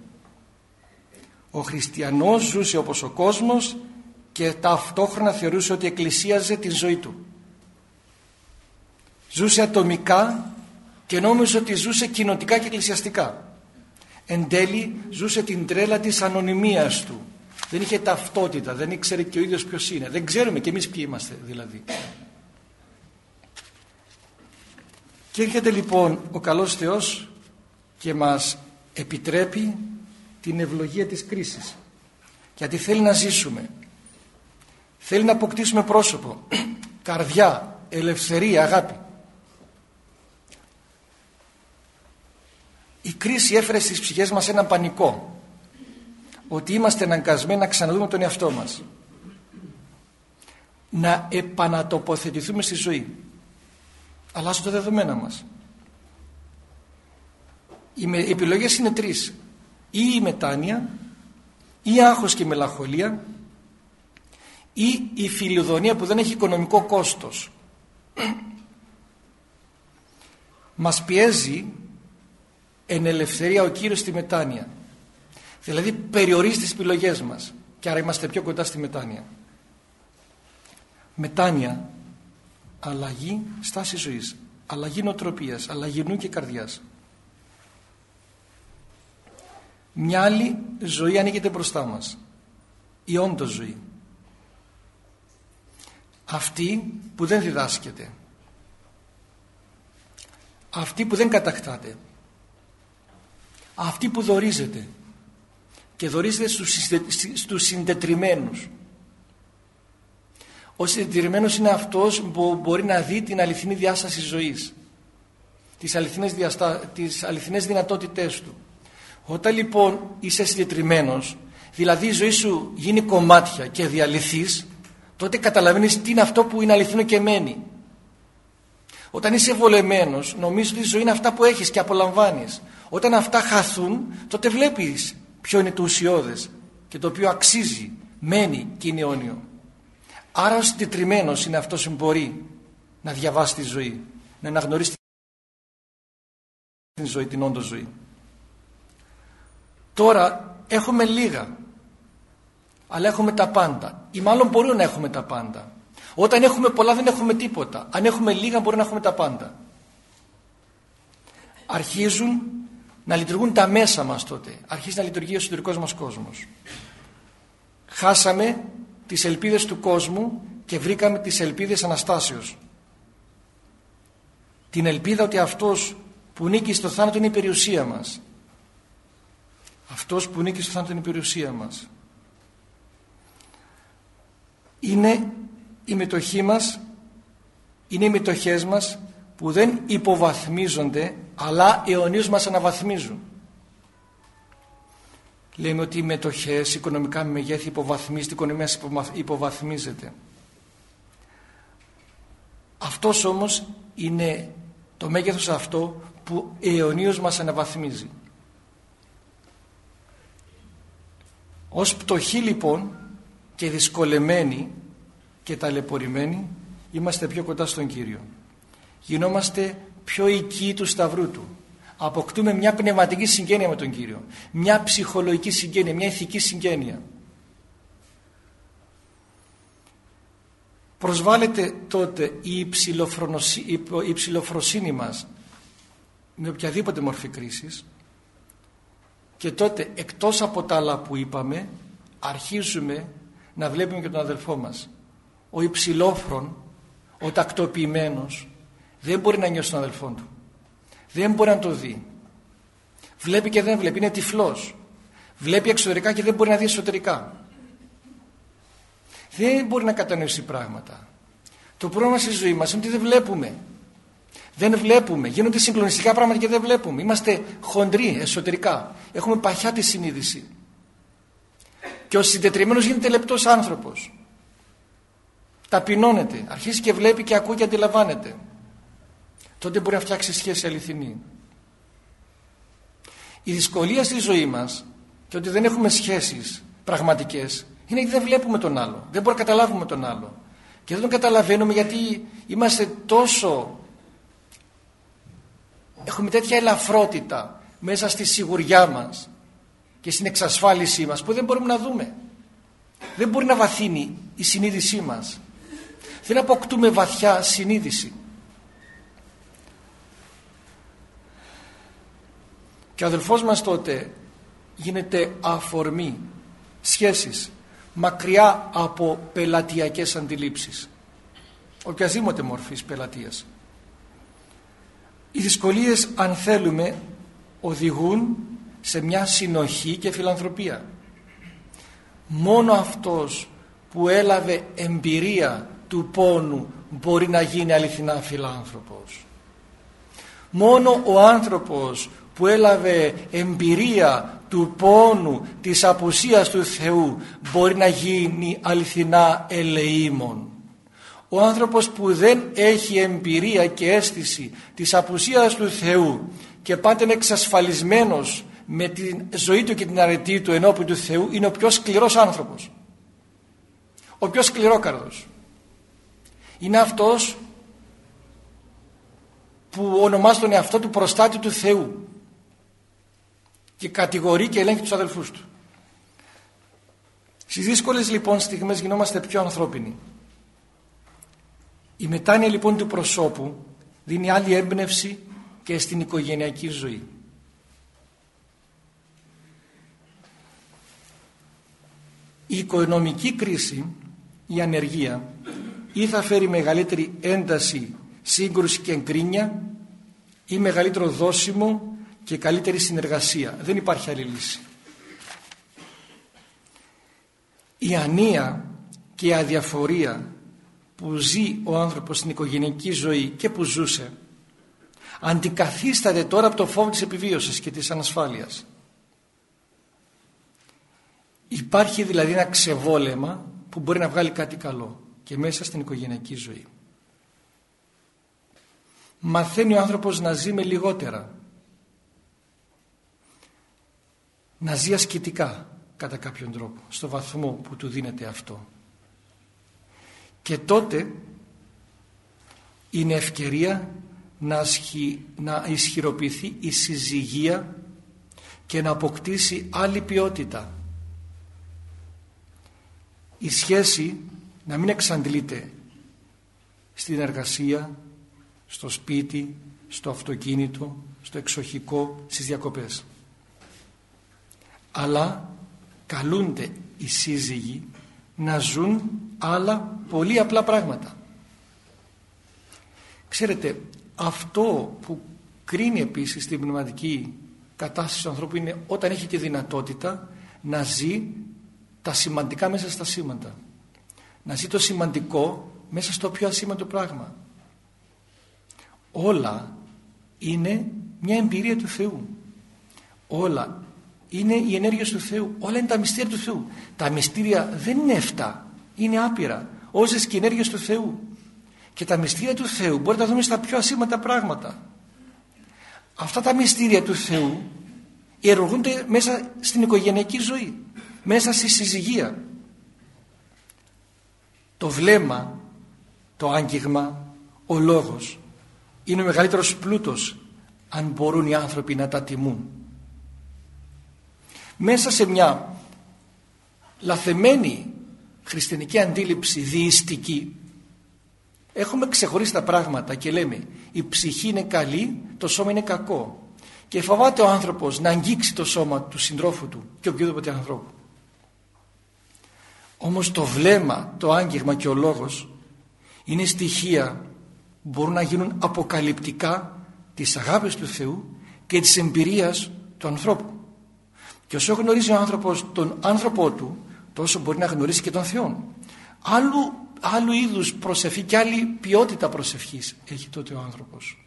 Ο χριστιανός ζούσε όπως ο κόσμος και ταυτόχρονα θεωρούσε ότι εκκλησίαζε την ζωή του. Ζούσε ατομικά και νόμιζε ότι ζούσε κοινοτικά και εκκλησιαστικά. Εν τέλει ζούσε την τρέλα της ανωνυμίας του δεν είχε ταυτότητα, δεν ήξερε και ο ίδιος ποιος είναι. Δεν ξέρουμε και εμείς ποιοι είμαστε δηλαδή. Και έρχεται λοιπόν ο καλός Θεός και μας επιτρέπει την ευλογία της κρίσης. Γιατί θέλει να ζήσουμε. Θέλει να αποκτήσουμε πρόσωπο, καρδιά, ελευθερία, αγάπη. Η κρίση έφερε στις ψυχές μας έναν πανικό ότι είμαστε αναγκασμένοι να ξαναδούμε τον εαυτό μας να επανατοποθετηθούμε στη ζωή αλλάζουν τα δεδομένα μας οι επιλογές είναι τρεις ή η μετάνοια ή άγχος και μελαγχολία ή η φιλοδονία που δεν έχει οικονομικό κόστος μας πιέζει εν ελευθερία ο Κύριος στη μετάνοια Δηλαδή περιορίζει τις επιλογές μας και άρα είμαστε πιο κοντά στη μετάνοια. Μετάνοια, αλλαγή στάσης ζωής, αλλαγή νοοτροπίας, αλλαγή νου και καρδιάς. Μια άλλη ζωή ανοίγεται μπροστά μας. Η όντως ζωή. Αυτή που δεν διδάσκεται. Αυτή που δεν κατακτάται. Αυτή που δορίζεται και δωρίζεται στους συντετριμένους. Ο συντετριμένος είναι αυτός που μπορεί να δει την αληθινή διάσταση ζωής, τις αληθινές, διαστα... τις αληθινές δυνατότητές του. Όταν λοιπόν είσαι συντετριμένος, δηλαδή η ζωή σου γίνει κομμάτια και διαλυθείς, τότε καταλαβαίνεις τι είναι αυτό που είναι αληθινό και μένει. Όταν είσαι βολεμένος νομίζεις ότι η ζωή είναι αυτά που έχεις και απολαμβάνεις. Όταν αυτά χαθούν τότε βλέπεις ποιο είναι το ουσιώδες και το οποίο αξίζει, μένει και είναι αιώνιο. Άρα ο συντετριμένος είναι αυτός που μπορεί να διαβάσει τη ζωή, να αναγνωρίσει την ζωή, την όντως ζωή. Τώρα έχουμε λίγα, αλλά έχουμε τα πάντα. Ή μάλλον μπορούμε να έχουμε τα πάντα. Όταν έχουμε πολλά δεν έχουμε τίποτα. Αν έχουμε λίγα μπορεί να έχουμε τα πάντα. Αρχίζουν να λειτουργούν τα μέσα μας τότε. Αρχίζει να λειτουργεί ο εσωτερικός μας κόσμος. Χάσαμε τις ελπίδες του κόσμου και βρήκαμε τις ελπίδες Αναστάσεως. Την ελπίδα ότι αυτός που νίκει στο θάνατο είναι η περιουσία μας. Αυτός που νίκει στο θάνατο είναι η περιουσία μας. Είναι η μετοχή μας, είναι οι μετοχές μας που δεν υποβαθμίζονται αλλά αιωνίως μας αναβαθμίζουν. Λέμε ότι οι μετοχές, οικονομικά μεγέθη υποβαθμίζεται, η οικονομία υποβαθμίζεται. Αυτός όμως είναι το μέγεθος αυτό που αιωνίως μας αναβαθμίζει. Ως πτωχοί λοιπόν και δυσκολεμένοι και ταλαιπωρημένοι είμαστε πιο κοντά στον Κύριο. Γινόμαστε πιο οικοί του Σταυρού Του. Αποκτούμε μια πνευματική συγγένεια με τον Κύριο. Μια ψυχολογική συγγένεια, μια ηθική συγγένεια. Προσβάλλεται τότε η, η ψηλοφροσύνη μας με οποιαδήποτε μορφή κρίσης και τότε εκτός από τα άλλα που είπαμε αρχίζουμε να βλέπουμε και τον αδελφό μας. Ο υψηλόφρον, ο τακτοποιημένος δεν μπορεί να νιώσει τον αδελφό του. Δεν μπορεί να το δει. Βλέπει και δεν βλέπει, είναι τυφλός. Βλέπει εξωτερικά και δεν μπορεί να δει εσωτερικά. Δεν μπορεί να κατανοήσει πράγματα. Το πρόβλημα στη ζωή μας είναι ότι δεν βλέπουμε. Δεν βλέπουμε. Γίνονται συγκλονιστικά πράγματα και δεν βλέπουμε. Είμαστε χοντροί εσωτερικά. Έχουμε παχιά τη συνείδηση. Και ο συντετριμένος γίνεται λεπτός άνθρωπος. Ταπεινώνεται. Αρχίζει και βλέπει και ακούει και αντιλαμβάνεται. Τότε μπορεί να φτιάξει σχέση αληθινή. Η δυσκολία στη ζωή μας και ότι δεν έχουμε σχέσεις πραγματικές είναι ότι δεν βλέπουμε τον άλλο. Δεν μπορούμε να καταλάβουμε τον άλλο. Και δεν τον καταλαβαίνουμε γιατί είμαστε τόσο έχουμε τέτοια ελαφρότητα μέσα στη σιγουριά μας και στην εξασφάλισή μας που δεν μπορούμε να δούμε. Δεν μπορεί να βαθύνει η συνείδησή μας. Δεν αποκτούμε βαθιά συνείδηση. Και ο αδελφός μας τότε γίνεται αφορμή σχέσεις μακριά από πελατειακές αντιλήψεις οποιασδήποτε μορφής πελατείας οι δυσκολίες αν θέλουμε οδηγούν σε μια συνοχή και φιλανθρωπία. Μόνο αυτός που έλαβε εμπειρία του πόνου μπορεί να γίνει αληθινά φιλάνθρωπος. Μόνο ο άνθρωπος που έλαβε εμπειρία του πόνου της απουσίας του Θεού μπορεί να γίνει αληθινά ελεήμων ο άνθρωπος που δεν έχει εμπειρία και αίσθηση της απουσίας του Θεού και πάντα είναι εξασφαλισμένος με τη ζωή του και την αρετή του ενώπιν του Θεού είναι ο πιο σκληρός άνθρωπος. Ο πιο σκληρόκαρδος. Είναι αυτός που ονομάζει τον εαυτό του προστάτη του Θεού και κατηγορεί και ελέγχει τους αδελφούς του. Στις δύσκολες λοιπόν στιγμές γινόμαστε πιο ανθρώπινοι. Η μετάνοια λοιπόν του προσώπου δίνει άλλη έμπνευση και στην οικογενειακή ζωή. Η οικονομική κρίση, η ανεργία ή θα φέρει μεγαλύτερη ένταση, σύγκρουση και εγκρίνια ή μεγαλύτερο δόσιμο και καλύτερη συνεργασία. Δεν υπάρχει άλλη λύση. Η ανία και η αδιαφορία που ζει ο άνθρωπος στην οικογενειακή ζωή και που ζούσε αντικαθίσταται τώρα από το φόβο της επιβίωσης και της ανασφάλειας. Υπάρχει δηλαδή ένα ξεβόλεμα που μπορεί να βγάλει κάτι καλό. και μέσα στην οικογενειακή ζωή. Μαθαίνει ο άνθρωπος να ζει με λιγότερα. Να ζει ασκητικά κατά κάποιον τρόπο, στο βαθμό που του δίνεται αυτό. Και τότε είναι ευκαιρία να, να ισχυροποιηθεί η συζυγία και να αποκτήσει άλλη ποιότητα. Η σχέση να μην εξαντλείται στην εργασία, στο σπίτι, στο αυτοκίνητο, στο εξοχικό, στις διακοπές. Αλλά καλούνται οι σύζυγοι να ζουν άλλα πολύ απλά πράγματα. Ξέρετε, αυτό που κρίνει επίσης την πνευματική κατάσταση του ανθρώπου είναι όταν έχει τη δυνατότητα να ζει τα σημαντικά μέσα στα σήματα. Να ζει το σημαντικό μέσα στο πιο ασήμαντο πράγμα. Όλα είναι μια εμπειρία του Θεού. Όλα είναι οι ενέργειες του Θεού. Όλα είναι τα μυστήρια του Θεού. Τα μυστήρια δεν είναι 7, είναι άπειρα. Όσες και ενέργειες του Θεού. Και τα μυστήρια του Θεού μπορεί να τα δούμε στα πιο ασήμαντα πράγματα. Αυτά τα μυστήρια του Θεού ιερουργούνται μέσα στην οικογενειακή ζωή. Μέσα στη συζυγία. Το βλέμμα, το άγγιγμα, ο λόγος είναι ο μεγαλύτερος πλούτος αν μπορούν οι άνθρωποι να τα τιμούν. Μέσα σε μια λαθεμένη χριστιανική αντίληψη διειστική έχουμε ξεχωρίσει τα πράγματα και λέμε η ψυχή είναι καλή, το σώμα είναι κακό και φοβάται ο άνθρωπος να αγγίξει το σώμα του συντρόφου του και οποιοδήποτε ανθρώπου. Όμως το βλέμμα, το άγγιγμα και ο λόγος είναι στοιχεία που μπορούν να γίνουν αποκαλυπτικά της αγάπης του Θεού και της εμπειρίας του ανθρώπου. Και όσο γνωρίζει ο άνθρωπος τον άνθρωπό του τόσο μπορεί να γνωρίσει και τον Θεό. Άλλου, άλλου είδους προσευχή και άλλη ποιότητα προσευχής έχει τότε ο άνθρωπος.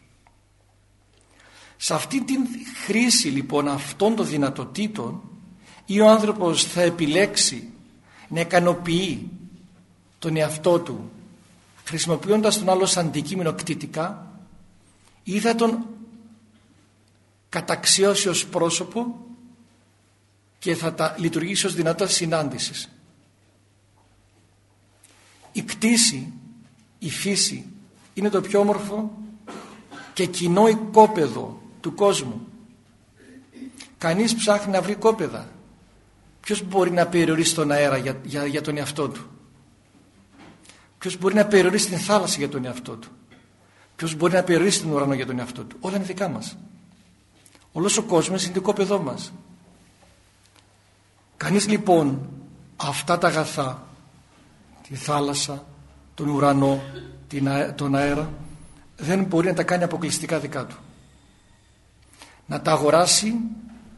Σε αυτή την χρήση λοιπόν αυτών των δυνατοτήτων ή ο άνθρωπος θα επιλέξει να ικανοποιεί τον εαυτό του χρησιμοποιώντας τον άλλο σαν αντικείμενο κτητικά ή θα τον καταξιώσει ως πρόσωπο και θα τα λειτουργήσει ως δυνατότητα συνάντησης. Η κτήση, η φύση είναι το πιο όμορφο και κοινό οικόπεδο του κόσμου. Κανείς ψάχνει να βρει κόπεδα. Ποιος μπορεί να περιορίσει τον αέρα για, για, για τον εαυτό του; Ποιος μπορεί να περιορίσει την θάλασσα για τον εαυτό του; Ποιος μπορεί να περιορίσει τον ουρανό για τον εαυτό του; Όλα είναι δικά μας. Όλος ο κόσμος είναι το κόπεδό μας. Κανείς λοιπόν αυτά τα αγαθά, τη θάλασσα, τον ουρανό, τον αέρα, δεν μπορεί να τα κάνει αποκλειστικά δικά του. Να τα αγοράσει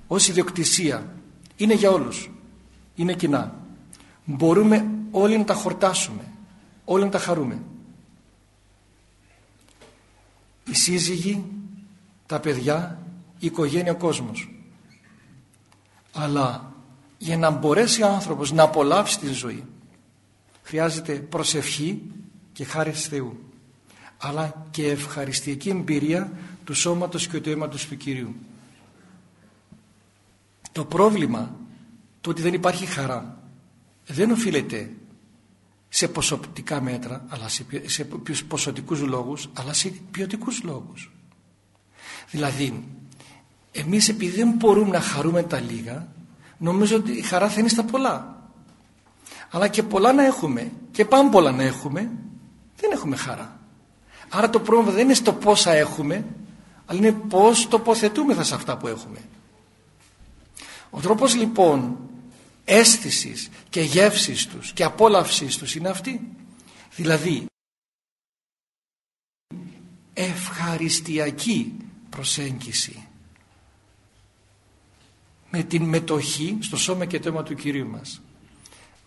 ως ιδιοκτησία. Είναι για όλους. Είναι κοινά. Μπορούμε όλοι να τα χορτάσουμε. Όλοι να τα χαρούμε. Οι σύζυγοι, τα παιδιά, η οικογένεια, ο κόσμος. Αλλά για να μπορέσει ο άνθρωπος να απολαύσει τη ζωή χρειάζεται προσευχή και χάρη Θεού αλλά και ευχαριστιακή εμπειρία του σώματος και του αίματος του Κυρίου. Το πρόβλημα το ότι δεν υπάρχει χαρά δεν οφείλεται σε ποσοτικά μέτρα, αλλά σε, σε ποσοτικούς λόγους, αλλά σε ποιοτικούς λόγους. Δηλαδή, εμείς επειδή δεν μπορούμε να χαρούμε τα λίγα, νομίζω ότι η χαρά θα είναι στα πολλά. Αλλά και πολλά να έχουμε και πάμε πολλά να έχουμε δεν έχουμε χαρά. Άρα το πρόβλημα δεν είναι στο πόσα έχουμε αλλά είναι πώς τοποθετούμε σε αυτά που έχουμε. Ο τρόπος λοιπόν αίσθησης και γεύσης τους και απόλαυσης τους είναι αυτή. Δηλαδή ευχαριστιακή προσέγγιση με την μετοχή στο σώμα και το αίμα του Κυρίου μας.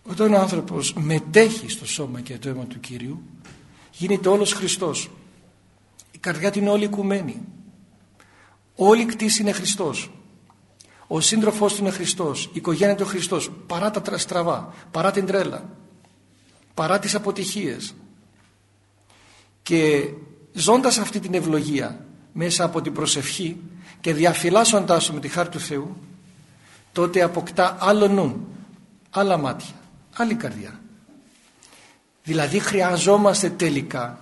Όταν ο άνθρωπος μετέχει στο σώμα και το αίμα του Κυρίου γίνεται όλος Χριστός. Η καρδιά του είναι όλη οικουμένη. Όλη η κτήση είναι Χριστός. Ο σύντροφός του είναι Χριστός. Η οικογένεια του είναι Χριστός. Παρά τα στραβά, παρά την τρέλα. παρά τις αποτυχίες και ζώντας αυτή την ευλογία μέσα από την προσευχή και διαφυλάσσοντάς το με τη χάρη του Θεού τότε αποκτά άλλο νου, άλλα μάτια, άλλη καρδιά. Δηλαδή χρειαζόμαστε τελικά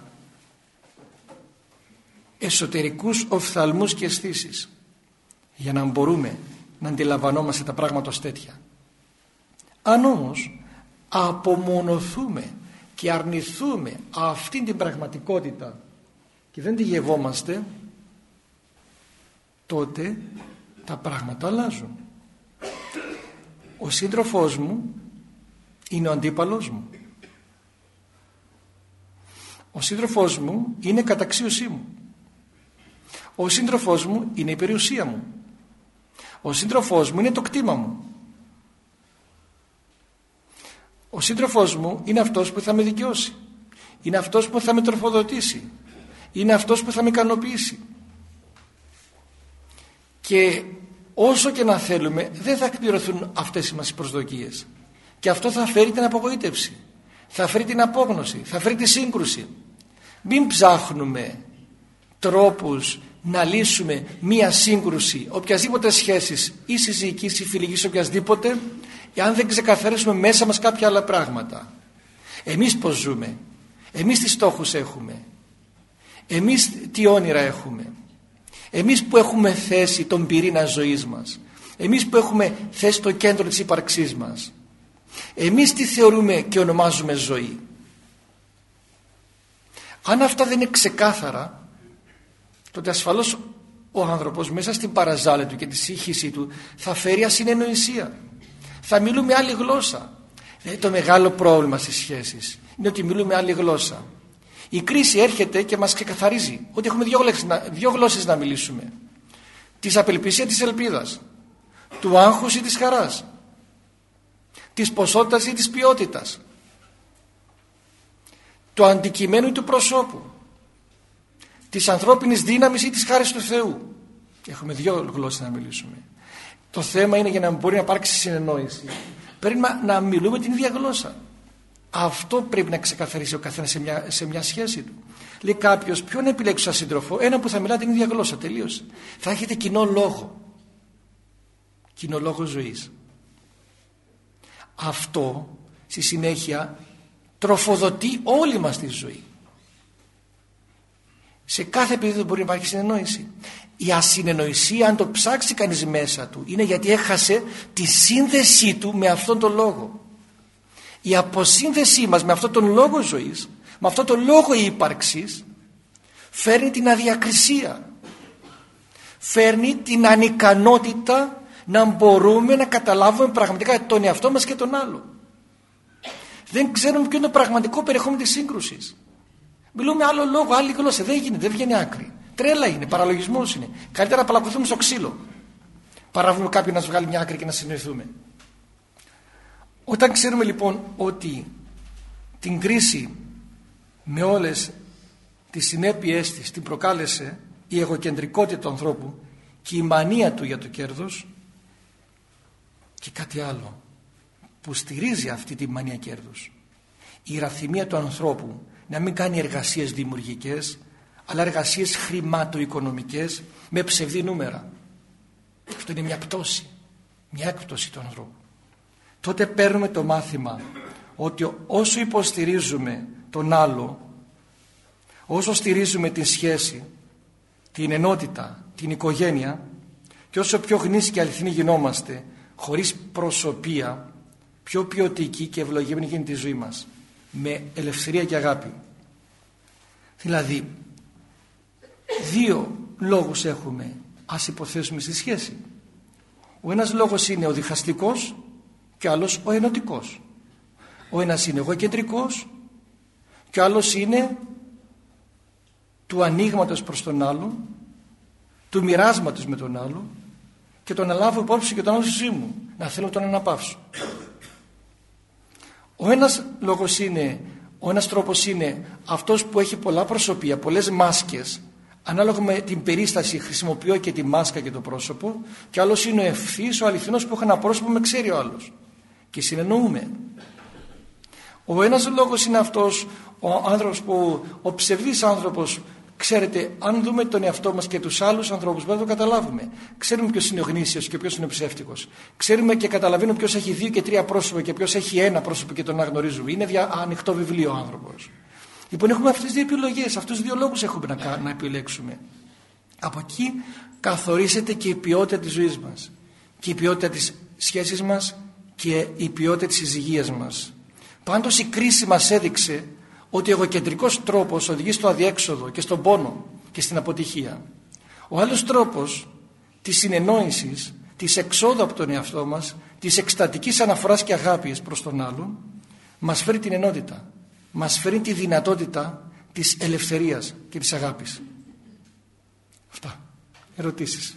εσωτερικούς οφθαλμούς και αισθήσεις για να μπορούμε να αντιλαμβανόμαστε τα πράγματα ως τέτοια. Αν όμως απομονωθούμε και αρνηθούμε αυτήν την πραγματικότητα και δεν τη γευόμαστε τότε τα πράγματα αλλάζουν. Ο σύντροφός μου είναι ο αντίπαλός μου. Ο σύντροφός μου είναι καταξίωσή μου. Ο σύντροφός μου είναι η περιουσία μου. Ο σύντροφός μου είναι το κτήμα μου. Ο σύντροφός μου είναι αυτός που θα με δικαιώσει. Είναι αυτός που θα με τροφοδοτήσει. Είναι αυτός που θα με ικανοποιήσει. Και όσο και να θέλουμε δεν θα εκπληρωθούν αυτές οι μας προσδοκίες. Και αυτό θα φέρει την απογοήτευση. Θα φέρει την απόγνωση. Θα φέρει τη σύγκρουση. Μην ψάχνουμε τρόπους να λύσουμε μία σύγκρουση οποιασδήποτε σχέσεις ή συζυγικής ή φιλικής οποιασδήποτε εάν δεν ξεκαθαρίσουμε μέσα μας κάποια άλλα πράγματα εμείς πως ζούμε; Εμείς τι στόχους έχουμε; Εμείς τι όνειρα έχουμε; Εμείς που έχουμε θέσει τον πυρήνα ζωής μας εμείς που έχουμε θέσει το κέντρο της ύπαρξής μας εμείς τι θεωρούμε και ονομάζουμε ζωή αν αυτά δεν είναι ξεκάθαρα τότε ασφαλώς ο άνθρωπος μέσα στην παραζάλη του και τη σύγχυσή του θα φέρει ασυνεννοησία. Θα μιλούμε άλλη γλώσσα. Δηλαδή το μεγάλο πρόβλημα στις σχέσεις είναι ότι μιλούμε άλλη γλώσσα. Η κρίση έρχεται και μας ξεκαθαρίζει ότι έχουμε δύο γλώσσες, δύο γλώσσες να μιλήσουμε. Της απελπισίας της ελπίδας, του άγχους ή της χαράς, της ποσότητας ή της ποιότητας, του αντικειμένου ή του προσώπου, της ανθρώπινης δύναμης ή της χάρης του Θεού. Έχουμε δύο γλώσσες να μιλήσουμε. Το θέμα είναι για να μπορεί να υπάρξει συνεννόηση. Πρέπει να μιλούμε την ίδια γλώσσα. Αυτό πρέπει να ξεκαθαρίσει ο καθένας σε μια, σε μια σχέση του. Λέει κάποιος, ποιον επιλέξει σαν σύντροφο, ένα που θα μιλά την ίδια γλώσσα. Τελείωσε. Θα έχετε κοινό λόγο. Κοινό λόγο ζωής. Αυτό στη συνέχεια τροφοδοτεί όλη μας τη ζωή. Σε κάθε επίπεδο μπορεί να υπάρχει συνεννόηση. Η ασυνεννοησία αν το ψάξει κανείς μέσα του είναι γιατί έχασε τη σύνδεσή του με αυτόν τον λόγο. Η αποσύνδεσή μας με αυτόν τον λόγο ζωής, με αυτόν τον λόγο ύπαρξης φέρνει την αδιακρισία. Φέρνει την ανικανότητα να μπορούμε να καταλάβουμε πραγματικά τον εαυτό μας και τον άλλο. Δεν ξέρουμε ποιο είναι το πραγματικό περιεχόμενο της σύγκρουσης. Μιλούμε άλλο λόγο, άλλη γλώσσα. Δεν γίνεται, δεν βγαίνει άκρη. Τρέλα είναι, παραλογισμός είναι. Καλύτερα να παλακωθούμε στο ξύλο. Παρά βρούμε κάποιον να σου βγάλει μια άκρη και να συνοηθούμε. Όταν ξέρουμε λοιπόν ότι την κρίση με όλες τις συνέπειές της την προκάλεσε η εγωκεντρικότητα του ανθρώπου και η μανία του για το κέρδος και κάτι άλλο που στηρίζει αυτή τη μανία κέρδους η ραθυμία του ανθρώπου να μην κάνει εργασίες δημιουργικές αλλά εργασίες χρηματοοικονομικές με ψευδή νούμερα. Αυτό είναι μια πτώση, μια έκπτωση του ανθρώπου. Τότε παίρνουμε το μάθημα ότι όσο υποστηρίζουμε τον άλλο, όσο στηρίζουμε την σχέση, την ενότητα, την οικογένεια και όσο πιο γνήσιοι και αληθινοί γινόμαστε χωρίς προσωπία, πιο ποιοτική και ευλογημένη γίνεται η ζωή μας με ελευθερία και αγάπη. Δηλαδή, δύο λόγους έχουμε ας υποθέσουμε στη σχέση. Ο ένας λόγος είναι ο διχαστικός και άλλος ο ενωτικός. Ο ένας είναι εγωκεντρικός και άλλος είναι του ανοίγματος προς τον άλλο, του μοιράσματος με τον άλλο και τον λάβω υπόψη και τον άλλο στη ζωή μου, να θέλω τον αναπαύσω. Ο ένας λόγος είναι, ο ένας τρόπος είναι αυτός που έχει πολλά προσωπία, πολλές μάσκες ανάλογα με την περίσταση χρησιμοποιώ και τη μάσκα και το πρόσωπο και άλλος είναι ο ευθύς, ο αληθινός που έχει ένα πρόσωπο με ξέρει ο άλλος και συνεννοούμε. Ο ένας λόγος είναι αυτός ο άνθρωπος που, ο ψευδής άνθρωπος Ξέρετε, αν δούμε τον εαυτό μας και τους άλλους ανθρώπους, μπορούμε να το καταλάβουμε. Ξέρουμε ποιος είναι ο γνήσιος και ποιος είναι ο ψεύτικος. Ξέρουμε και καταλαβαίνουμε ποιος έχει δύο και τρία πρόσωπα και ποιος έχει ένα πρόσωπο και τον αναγνωρίζουμε. Είναι δια, ανοιχτό βιβλίο ο άνθρωπος. Λοιπόν, έχουμε αυτές τις δύο επιλογές, αυτούς τους δύο λόγους έχουμε να, να επιλέξουμε. Από εκεί καθορίζεται και η ποιότητα της ζωής μας. Και η ποιότητα της σχέσης μας και η ποιότητα της υγείας μας. Πάντως η κρίση μας έδειξε ότι ο εγωκεντρικός τρόπος οδηγεί στο αδιέξοδο και στον πόνο και στην αποτυχία. Ο άλλος τρόπος της συνεννόησης, της εξόδου από τον εαυτό μας, της εκστατικής αναφοράς και αγάπης προς τον άλλον, μας φέρει την ενότητα. Μας φέρει τη δυνατότητα της ελευθερίας και της αγάπης. Αυτά. Ερωτήσεις.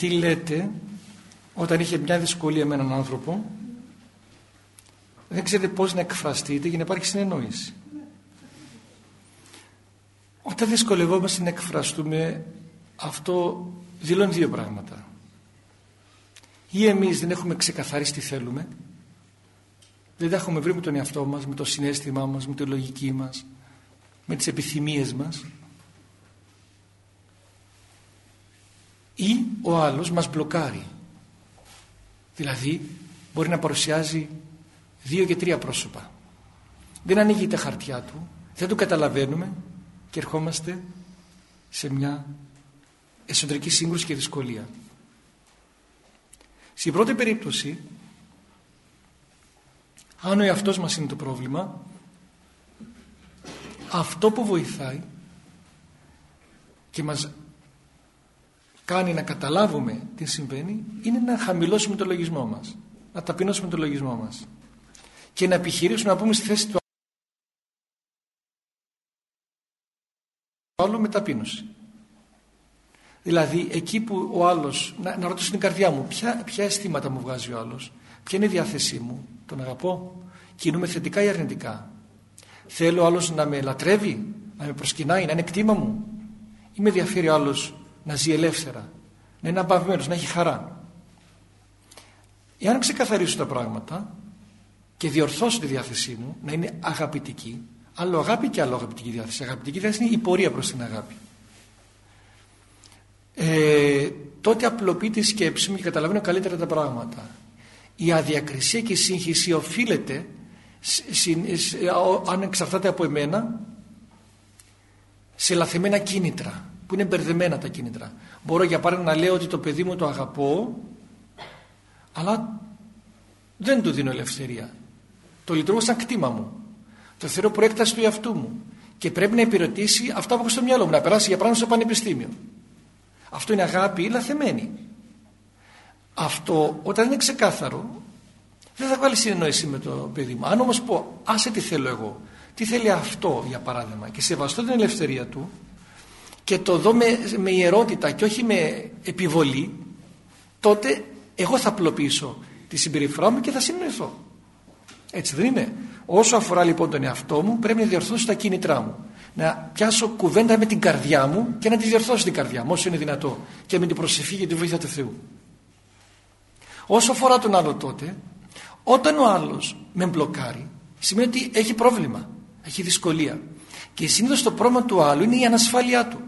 Τι λέτε όταν είχε μια δυσκολία με έναν άνθρωπο δεν ξέρετε πώς να εκφραστείτε για να υπάρχει συνεννόηση. Όταν δυσκολευόμαστε να εκφραστούμε αυτό δηλώνει δύο πράγματα. Ή εμείς δεν έχουμε ξεκαθαρίσει τι θέλουμε δεν τα έχουμε βρει με τον εαυτό μας, με το συνέστημά μας, με τη λογική μας, με τις επιθυμίες μας ή ο άλλος μας μπλοκάρει. Δηλαδή μπορεί να παρουσιάζει δύο και τρία πρόσωπα. Δεν ανοίγει τα χαρτιά του δεν το καταλαβαίνουμε και ερχόμαστε σε μια εσωτερική σύγκρουση και δυσκολία. Στην πρώτη περίπτωση αν ο εαυτός μας είναι το πρόβλημα αυτό που βοηθάει και μας κάνει να καταλάβουμε τι συμβαίνει είναι να χαμηλώσουμε το λογισμό μας να ταπεινώσουμε το λογισμό μας και να επιχειρήσουμε να πούμε στη θέση του άλλου με ταπείνωση. Δηλαδή εκεί που ο άλλος να, να ρωτήσω την καρδιά μου ποια, ποια αισθήματα μου βγάζει ο άλλος ποια είναι η διάθεσή μου τον αγαπώ κινούμε θετικά ή αρνητικά. Θέλω ο άλλος να με λατρεύει να με προσκυνάει, να είναι κτήμα μου ή με ενδιαφέρει ο άλλος να ζει ελεύθερα, να είναι αμπαυμένος, να έχει χαρά. Εάν ξεκαθαρίσω τα πράγματα και διορθώσω τη διάθεσή μου να είναι αγαπητική, άλλο αγάπη και άλλο αγαπητική διάθεση. Αγαπητική διάθεση είναι η πορεία προς την αγάπη. Ε, τότε απλοποιεί τη σκέψη μου και καταλαβαίνω καλύτερα τα πράγματα. Η αδιακρισία και η σύγχυση οφείλεται, αν εξαρτάται από εμένα, σε λαθεμένα κίνητρα που είναι μπερδεμένα τα κίνητρα. Μπορώ για παράδειγμα να λέω ότι το παιδί μου το αγαπώ αλλά δεν του δίνω ελευθερία. Το λειτουργώ σαν κτήμα μου. Το θεωρώ προέκταση του εαυτού μου. Και πρέπει να υπηρετήσει αυτά που έχω στο μυαλό μου. Να περάσει για πράγματα στο πανεπιστήμιο. Αυτό είναι αγάπη ή λαθεμένη. Αυτό όταν είναι ξεκάθαρο δεν θα βάλει συνεννόηση με το παιδί μου. Αν όμως πω άσε τι θέλω εγώ. Τι θέλει αυτό για παράδειγμα και σεβαστώ την ελευθερία του και το δω με, με ιερότητα και όχι με επιβολή τότε εγώ θα απλοποιήσω τη συμπεριφορά μου και θα συνοηθώ. Έτσι δεν είναι. Όσο αφορά λοιπόν τον εαυτό μου πρέπει να διορθώσω τα κίνητρά μου. Να πιάσω κουβέντα με την καρδιά μου και να τη διορθώσω την καρδιά μου όσο είναι δυνατό και με την προσευχή και τη βοήθεια του Θεού. Όσο αφορά τον άλλο τότε όταν ο άλλος με μπλοκάρει σημαίνει ότι έχει πρόβλημα έχει δυσκολία. Και συνήθως το πρόβλημα του άλλου είναι η ανασφάλειά του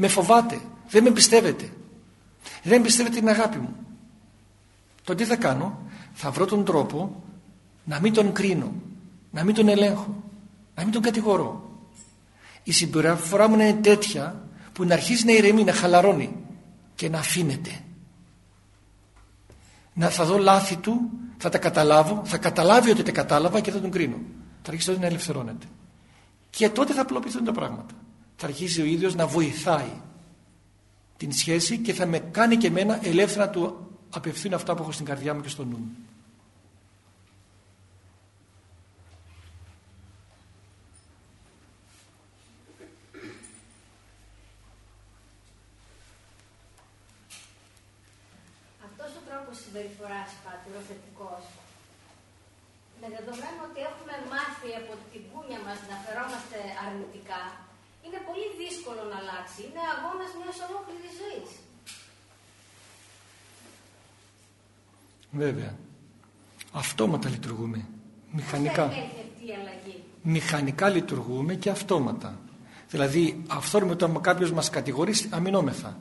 με φοβάται, δεν με πιστεύετε. Δεν πιστεύετε την αγάπη μου. Το τι θα κάνω, θα βρω τον τρόπο να μην τον κρίνω, να μην τον ελέγχω, να μην τον κατηγορώ. Η συμπεριφορά μου είναι τέτοια που να αρχίζει να ηρεμεί, να χαλαρώνει και να αφήνεται. να, θα δω λάθη του, θα τα καταλάβω, θα καταλάβει ότι τα κατάλαβα και θα τον κρίνω. Θα αρχίσει τότε να ελευθερώνεται. Και τότε θα απλοποιηθούν τα πράγματα. Θα αρχίσει ο ίδιος να βοηθάει την σχέση και θα με κάνει και εμένα ελεύθερα να του απευθύνω αυτά που έχω στην καρδιά μου και στο νου μου. συμπεριφοράς πατηροθετικός με δεδομένο ότι έχουμε μάθει από την κούνια μας να φερόμαστε αρνητικά είναι πολύ δύσκολο να αλλάξει. Είναι αγώνας μιας ολόκληρης ζωής. Βέβαια. Αυτόματα λειτουργούμε. Μηχανικά. αλλαγή. Μηχανικά λειτουργούμε και αυτόματα. Δηλαδή, αυτό όταν κάποιος μας κατηγορεί, αμυνόμεθα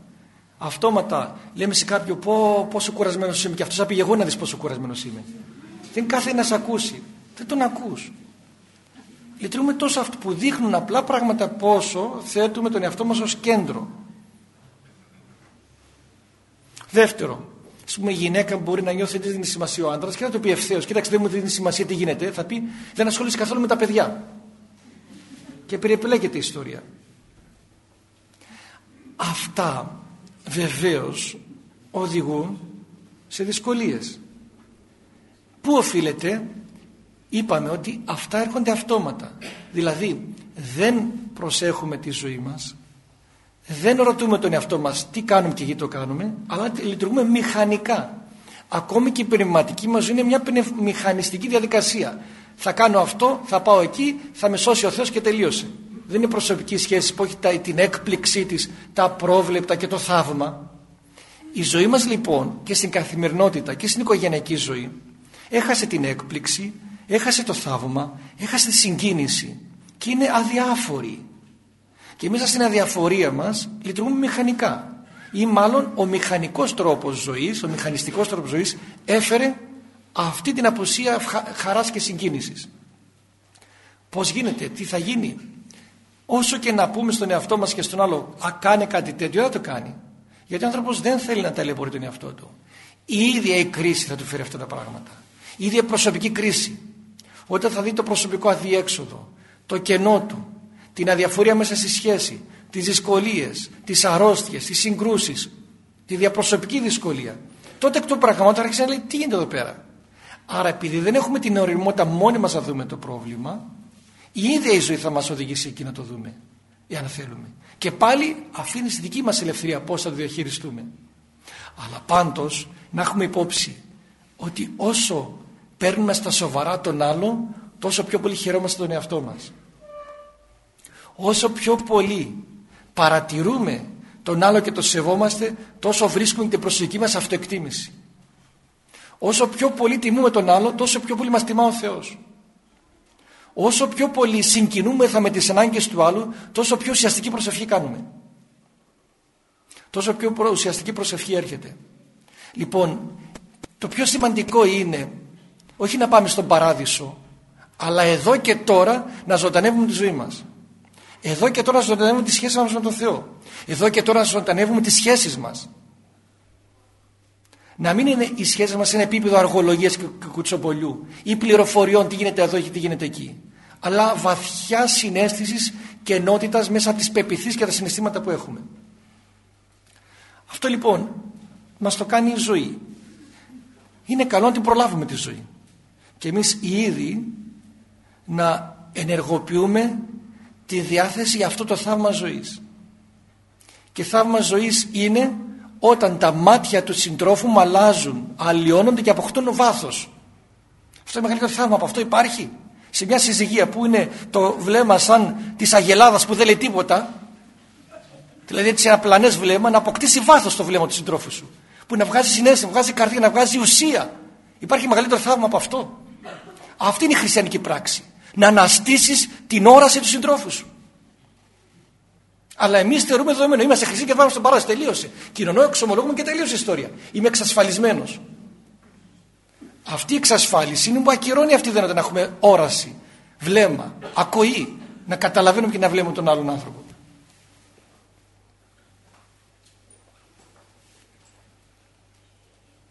αυτόματα λέμε σε κάποιον πω, πόσο κουρασμένος είμαι και αυτός θα πει εγώ να δεις πόσο κουρασμένος είμαι. Δεν κάθε να ακούσει. Δεν τον ακούς. Λειτουργούμε τόσο αυτό που δείχνουν απλά πράγματα πόσο θέτουμε τον εαυτό μας ως κέντρο. Δεύτερο, ας πούμε η γυναίκα μπορεί να νιώθει ότι δεν δίνει σημασία ο άντρας και να το πει ευθέως. Κοίταξε, δεν μου δίνει σημασία τι γίνεται. Θα πει δεν ασχολείσαι καθόλου με τα παιδιά. Και περιεπλέκεται η ιστορία. Αυτά βεβαίως οδηγούν σε δυσκολίες. Πού οφείλεται, είπαμε ότι αυτά έρχονται αυτόματα. Δηλαδή δεν προσέχουμε τη ζωή μας, δεν ρωτούμε τον εαυτό μας τι κάνουμε και γιατί το κάνουμε, αλλά λειτουργούμε μηχανικά. Ακόμη και η πνευματική μας ζωή είναι μια μηχανιστική διαδικασία. Θα κάνω αυτό, θα πάω εκεί, θα με σώσει ο Θεός και τελείωσε δεν είναι προσωπική σχέση που έχει την έκπληξή της, τα πρόβλεπτα και το θαύμα. Η ζωή μας λοιπόν και στην καθημερινότητα και στην οικογενειακή ζωή έχασε την έκπληξη, έχασε το θαύμα, έχασε τη συγκίνηση και είναι αδιάφορη. Και μέσα στην αδιαφορία μας λειτουργούμε μηχανικά. Ή μάλλον ο μηχανικός τρόπος ζωής, ο μηχανιστικός τρόπος ζωής έφερε αυτή την απουσία χαράς και συγκίνησης. Πώς γίνεται, τι θα γίνει, Όσο και να πούμε στον εαυτό μας και στον άλλο «Α, κάνε κάτι τέτοιο», δεν το κάνει. Γιατί ο άνθρωπος δεν θέλει να ταλαιπωρεί τον εαυτό του. Η ίδια η κρίση θα του φέρει αυτά τα πράγματα. Η ίδια προσωπική κρίση. Όταν θα δει το προσωπικό αδιέξοδο, το κενό του, την αδιαφορία μέσα στη σχέση, τις δυσκολίες, τις αρρώστιες, τις συγκρούσεις, τη διαπροσωπική δυσκολία. Τότε εκ των πραγμάτων άρχισε να λέει τι γίνεται εδώ πέρα; Άρα επειδή δεν έχουμε την οριμότητα μόνοι μας να δούμε το πρόβλημα, η ίδια η ζωή θα μας οδηγήσει εκεί να το δούμε εάν θέλουμε και πάλι αφήνει στη δική μας ελευθερία πώς θα το διαχειριστούμε αλλά πάντως να έχουμε υπόψη ότι όσο παίρνουμε στα σοβαρά τον άλλο τόσο πιο πολύ χαιρόμαστε τον εαυτό μας. Όσο πιο πολύ παρατηρούμε τον άλλο και το σεβόμαστε τόσο βρίσκουμε την προσωπική μας αυτοεκτίμηση. Όσο πιο πολύ τιμούμε τον άλλο τόσο πιο πολύ μας τιμά ο Θεός. Όσο πιο πολύ συγκινούμεθα με τις ανάγκες του άλλου τόσο πιο ουσιαστική προσευχή κάνουμε. Τόσο πιο ουσιαστική προσευχή έρχεται. Λοιπόν το πιο σημαντικό είναι όχι να πάμε στον παράδεισο αλλά εδώ και τώρα να ζωντανεύουμε τη ζωή μας εδώ και τώρα να ζωντανεύουμε τη σχέση μας με τον Θεό εδώ και τώρα να ζωντανεύουμε τις σχέσεις μας να μην είναι οι σχέσεις μας σε ένα επίπεδο αργολογίας και κουτσοπολιού ή πληροφοριών τι γίνεται εδώ και τι γίνεται εκεί αλλά βαθιά συνέστησης και ενότητας μέσα από τις πεπιθείς και τα συναισθήματα που έχουμε. Αυτό λοιπόν μας το κάνει η ζωή. Είναι καλό να την προλάβουμε τη ζωή. Και εμείς ήδη να ενεργοποιούμε τη διάθεση για αυτό το θαύμα ζωής. Και θαύμα ζωής είναι όταν τα μάτια του συντρόφου μου αλλάζουν, αλλοιώνονται και αποκτούν βάθος. Αυτό είναι μεγαλύτερο θαύμα. Από αυτό υπάρχει σε μια συζυγία που είναι το βλέμμα σαν της αγελάδας που δεν λέει τίποτα δηλαδή έτσι ένα πλανές βλέμμα να αποκτήσει βάθος το βλέμμα του συντρόφου σου που να βγάζει συνέστημα, να βγάζει καρδιά, να βγάζει ουσία υπάρχει μεγαλύτερο θαύμα από αυτό αυτή είναι η χριστιανική πράξη να αναστήσεις την όραση του συντρόφου σου αλλά εμείς θεωρούμε δεδομένο. Είμαστε χρυσοί και πάμε στον παράδεισο. Τελείωσε. Κοινωνώ, εξομολογούμε και τελείωσε η ιστορία. Είμαι εξασφαλισμένος. Αυτή η εξασφάλιση είναι που ακυρώνει αυτή η δυνατότητα να έχουμε όραση, βλέμμα, ακοή, να καταλαβαίνουμε και να βλέπουμε τον άλλον άνθρωπο.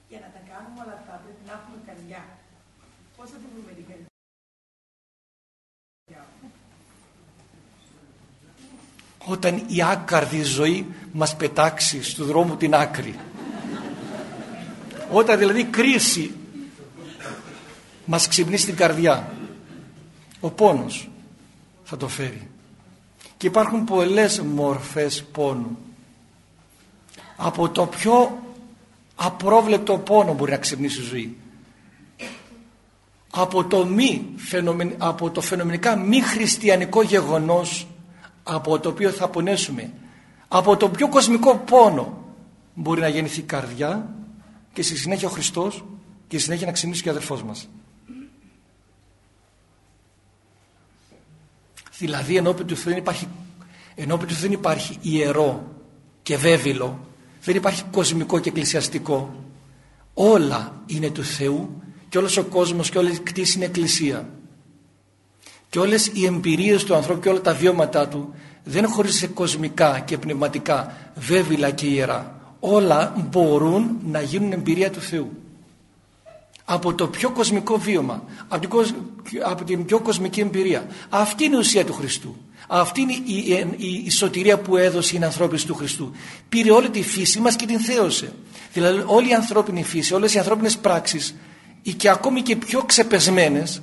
Για να τα κάνουμε όλα όταν η άκαρδη ζωή μας πετάξει στο δρόμο την άκρη. Όταν δηλαδή κρίση μας ξυπνήσει την καρδιά ο πόνος θα το φέρει. Και υπάρχουν πολλές μορφές πόνου. Από το πιο απρόβλεπτο πόνο μπορεί να ξυπνήσει η ζωή. Από το, μη, από το φαινομενικά μη χριστιανικό γεγονός από το οποίο θα πονέσουμε. Από το πιο κοσμικό πόνο μπορεί να γεννηθεί η καρδιά και στη συνέχεια ο Χριστός και στη συνέχεια να ξυπνήσει και ο αδερφός μας. Δηλαδή ενώπιν του Θεού δεν υπάρχει, ενώπιν του Θεού δεν υπάρχει ιερό και βέβαιλο δεν υπάρχει κοσμικό και εκκλησιαστικό. Όλα είναι του Θεού και όλος ο κόσμος και όλη η κτήση είναι εκκλησία και όλες οι εμπειρίες του ανθρώπου και όλα τα βιώματά του δεν χωρίζονται σε κοσμικά και πνευματικά βέβηλα και ιερά. Όλα μπορούν να γίνουν εμπειρία του Θεού. Από το πιο κοσμικό βίωμα από την πιο κοσμική εμπειρία. Αυτή είναι η ουσία του Χριστού. Αυτή είναι η, η, η σωτηρία που έδωσε η ανθρώπινη του Χριστού. Πήρε όλη τη φύση μας και την θέωσε. Δηλαδή όλη η ανθρώπινη φύση όλες οι ανθρώπινες πράξεις ή και ακόμη και πιο ξεπεσμένες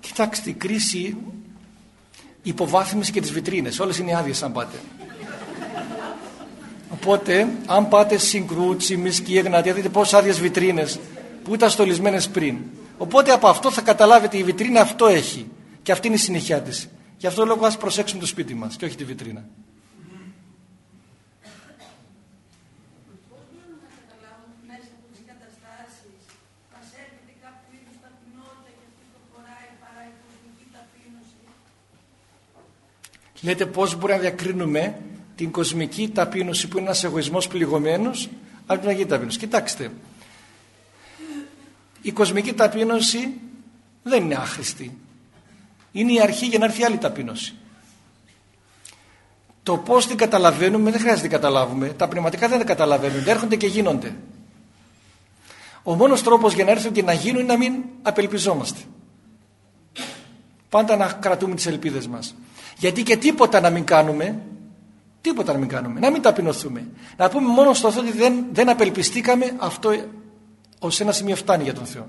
Κοιτάξτε, η κρίση υποβάθμιση και τις βιτρίνες. Όλες είναι άδειες αν πάτε. Οπότε, αν πάτε συγκρούτσι, μισκή, εγνατία, δείτε πόσες άδειες βιτρίνες που ήταν στολισμένες πριν. Οπότε από αυτό θα καταλάβετε η βιτρίνα αυτό έχει. Και αυτή είναι η συνεχιά της. Γι' αυτό λόγο ας προσέξουμε το σπίτι μας και όχι τη βιτρίνα. Λέτε πώς μπορεί να διακρίνουμε την κοσμική ταπείνωση που είναι ένας εγωισμός πληγωμένος από την Αγία Ταπείνωση. Κοιτάξτε, η κοσμική ταπείνωση δεν είναι άχρηστη. Είναι η αρχή για να έρθει άλλη ταπείνωση. Το πώς την καταλαβαίνουμε δεν χρειάζεται να την καταλάβουμε. Τα πνευματικά δεν τα καταλαβαίνουν, έρχονται και γίνονται. Ο μόνος τρόπος για να έρθουν και να γίνουν είναι να μην απελπιζόμαστε. Πάντα να κρατούμε τις ελπίδες μας. Γιατί και τίποτα να μην κάνουμε, τίποτα να μην κάνουμε, να μην ταπεινωθούμε. Να πούμε μόνο στο Θεό ότι δεν, δεν απελπιστήκαμε, αυτό ως ένα σημείο φτάνει για τον Θεό.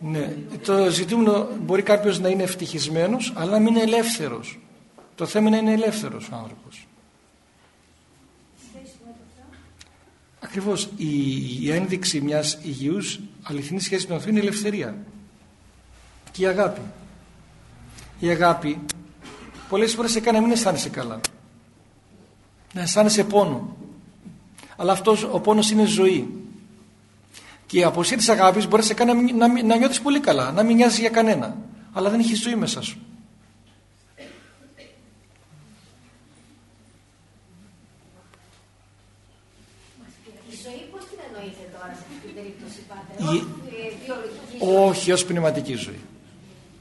Ναι, το ζητούμενο μπορεί κάποιος να είναι ευτυχισμένος αλλά να μην είναι ελεύθερος. Το θέμα είναι να είναι ελεύθερος ο άνθρωπος. Ακριβώς η, η ένδειξη μιας υγιούς αληθινής σχέσης με τον Θεό είναι η ελευθερία και η αγάπη. Η αγάπη πολλές φορές σε κάνει να μην αισθάνεσαι καλά. Να αισθάνεσαι πόνο αλλά αυτός ο πόνος είναι ζωή και η αποσία της αγάπης μπορείς να σε κάνει να, να, να νιώθεις πολύ καλά να μην νοιάζει για κανένα αλλά δεν έχει ζωή μέσα σου Όχι, ως πνευματική ζωή.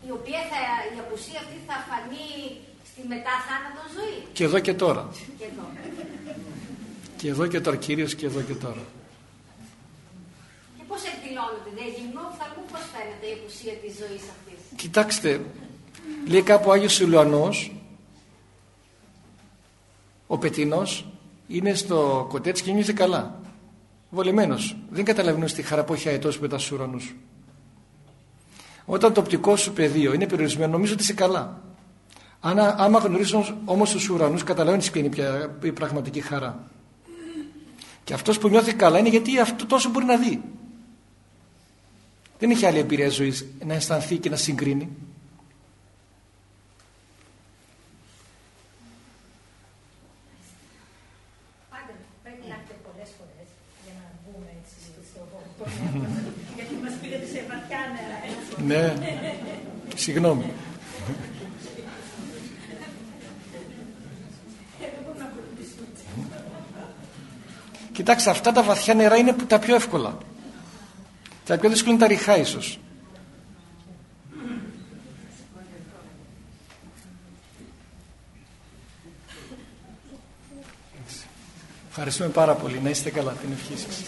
Η οποία θα, η απουσία αυτή θα φανεί στη μετά ζωή; Και εδώ και τώρα. Και εδώ. Και εδώ και τώρα, Κύριος, και εδώ και τώρα. Και πώς εκδηλώνεται, δεν γυμνό, φθαλμού, πώς φαίνεται η απουσία της ζωής αυτής; Κοιτάξτε, λέει κάπου ο Άγιος Σιλουανός, ο Πετίνος, είναι στο κοτέτσι και νιώθει καλά. Βολεμένος. Δεν καταλαβαίνω στη χαρά που έχει αετός μετά στους ουρανούς. Όταν το οπτικό σου πεδίο είναι περιορισμένο, νομίζω ότι είσαι καλά. Αν, άμα γνωρίζω όμως τους ουρανούς, καταλαβαίνεις ποια είναι η πραγματική χαρά. Και αυτός που νιώθει καλά είναι γιατί αυτό τόσο μπορεί να δει. Δεν έχει άλλη εμπειρία ζωής να αισθανθεί και να συγκρίνει. Γιατί μας πήγατε σε βαθιά νερά. Ναι, συγγνώμη. Κοιτάξτε, αυτά τα βαθιά νερά είναι τα πιο εύκολα. Τα πιο δύσκολα είναι τα ριχά ίσως. Ευχαριστούμε πάρα πολύ. Να είστε καλά την ευχή σας.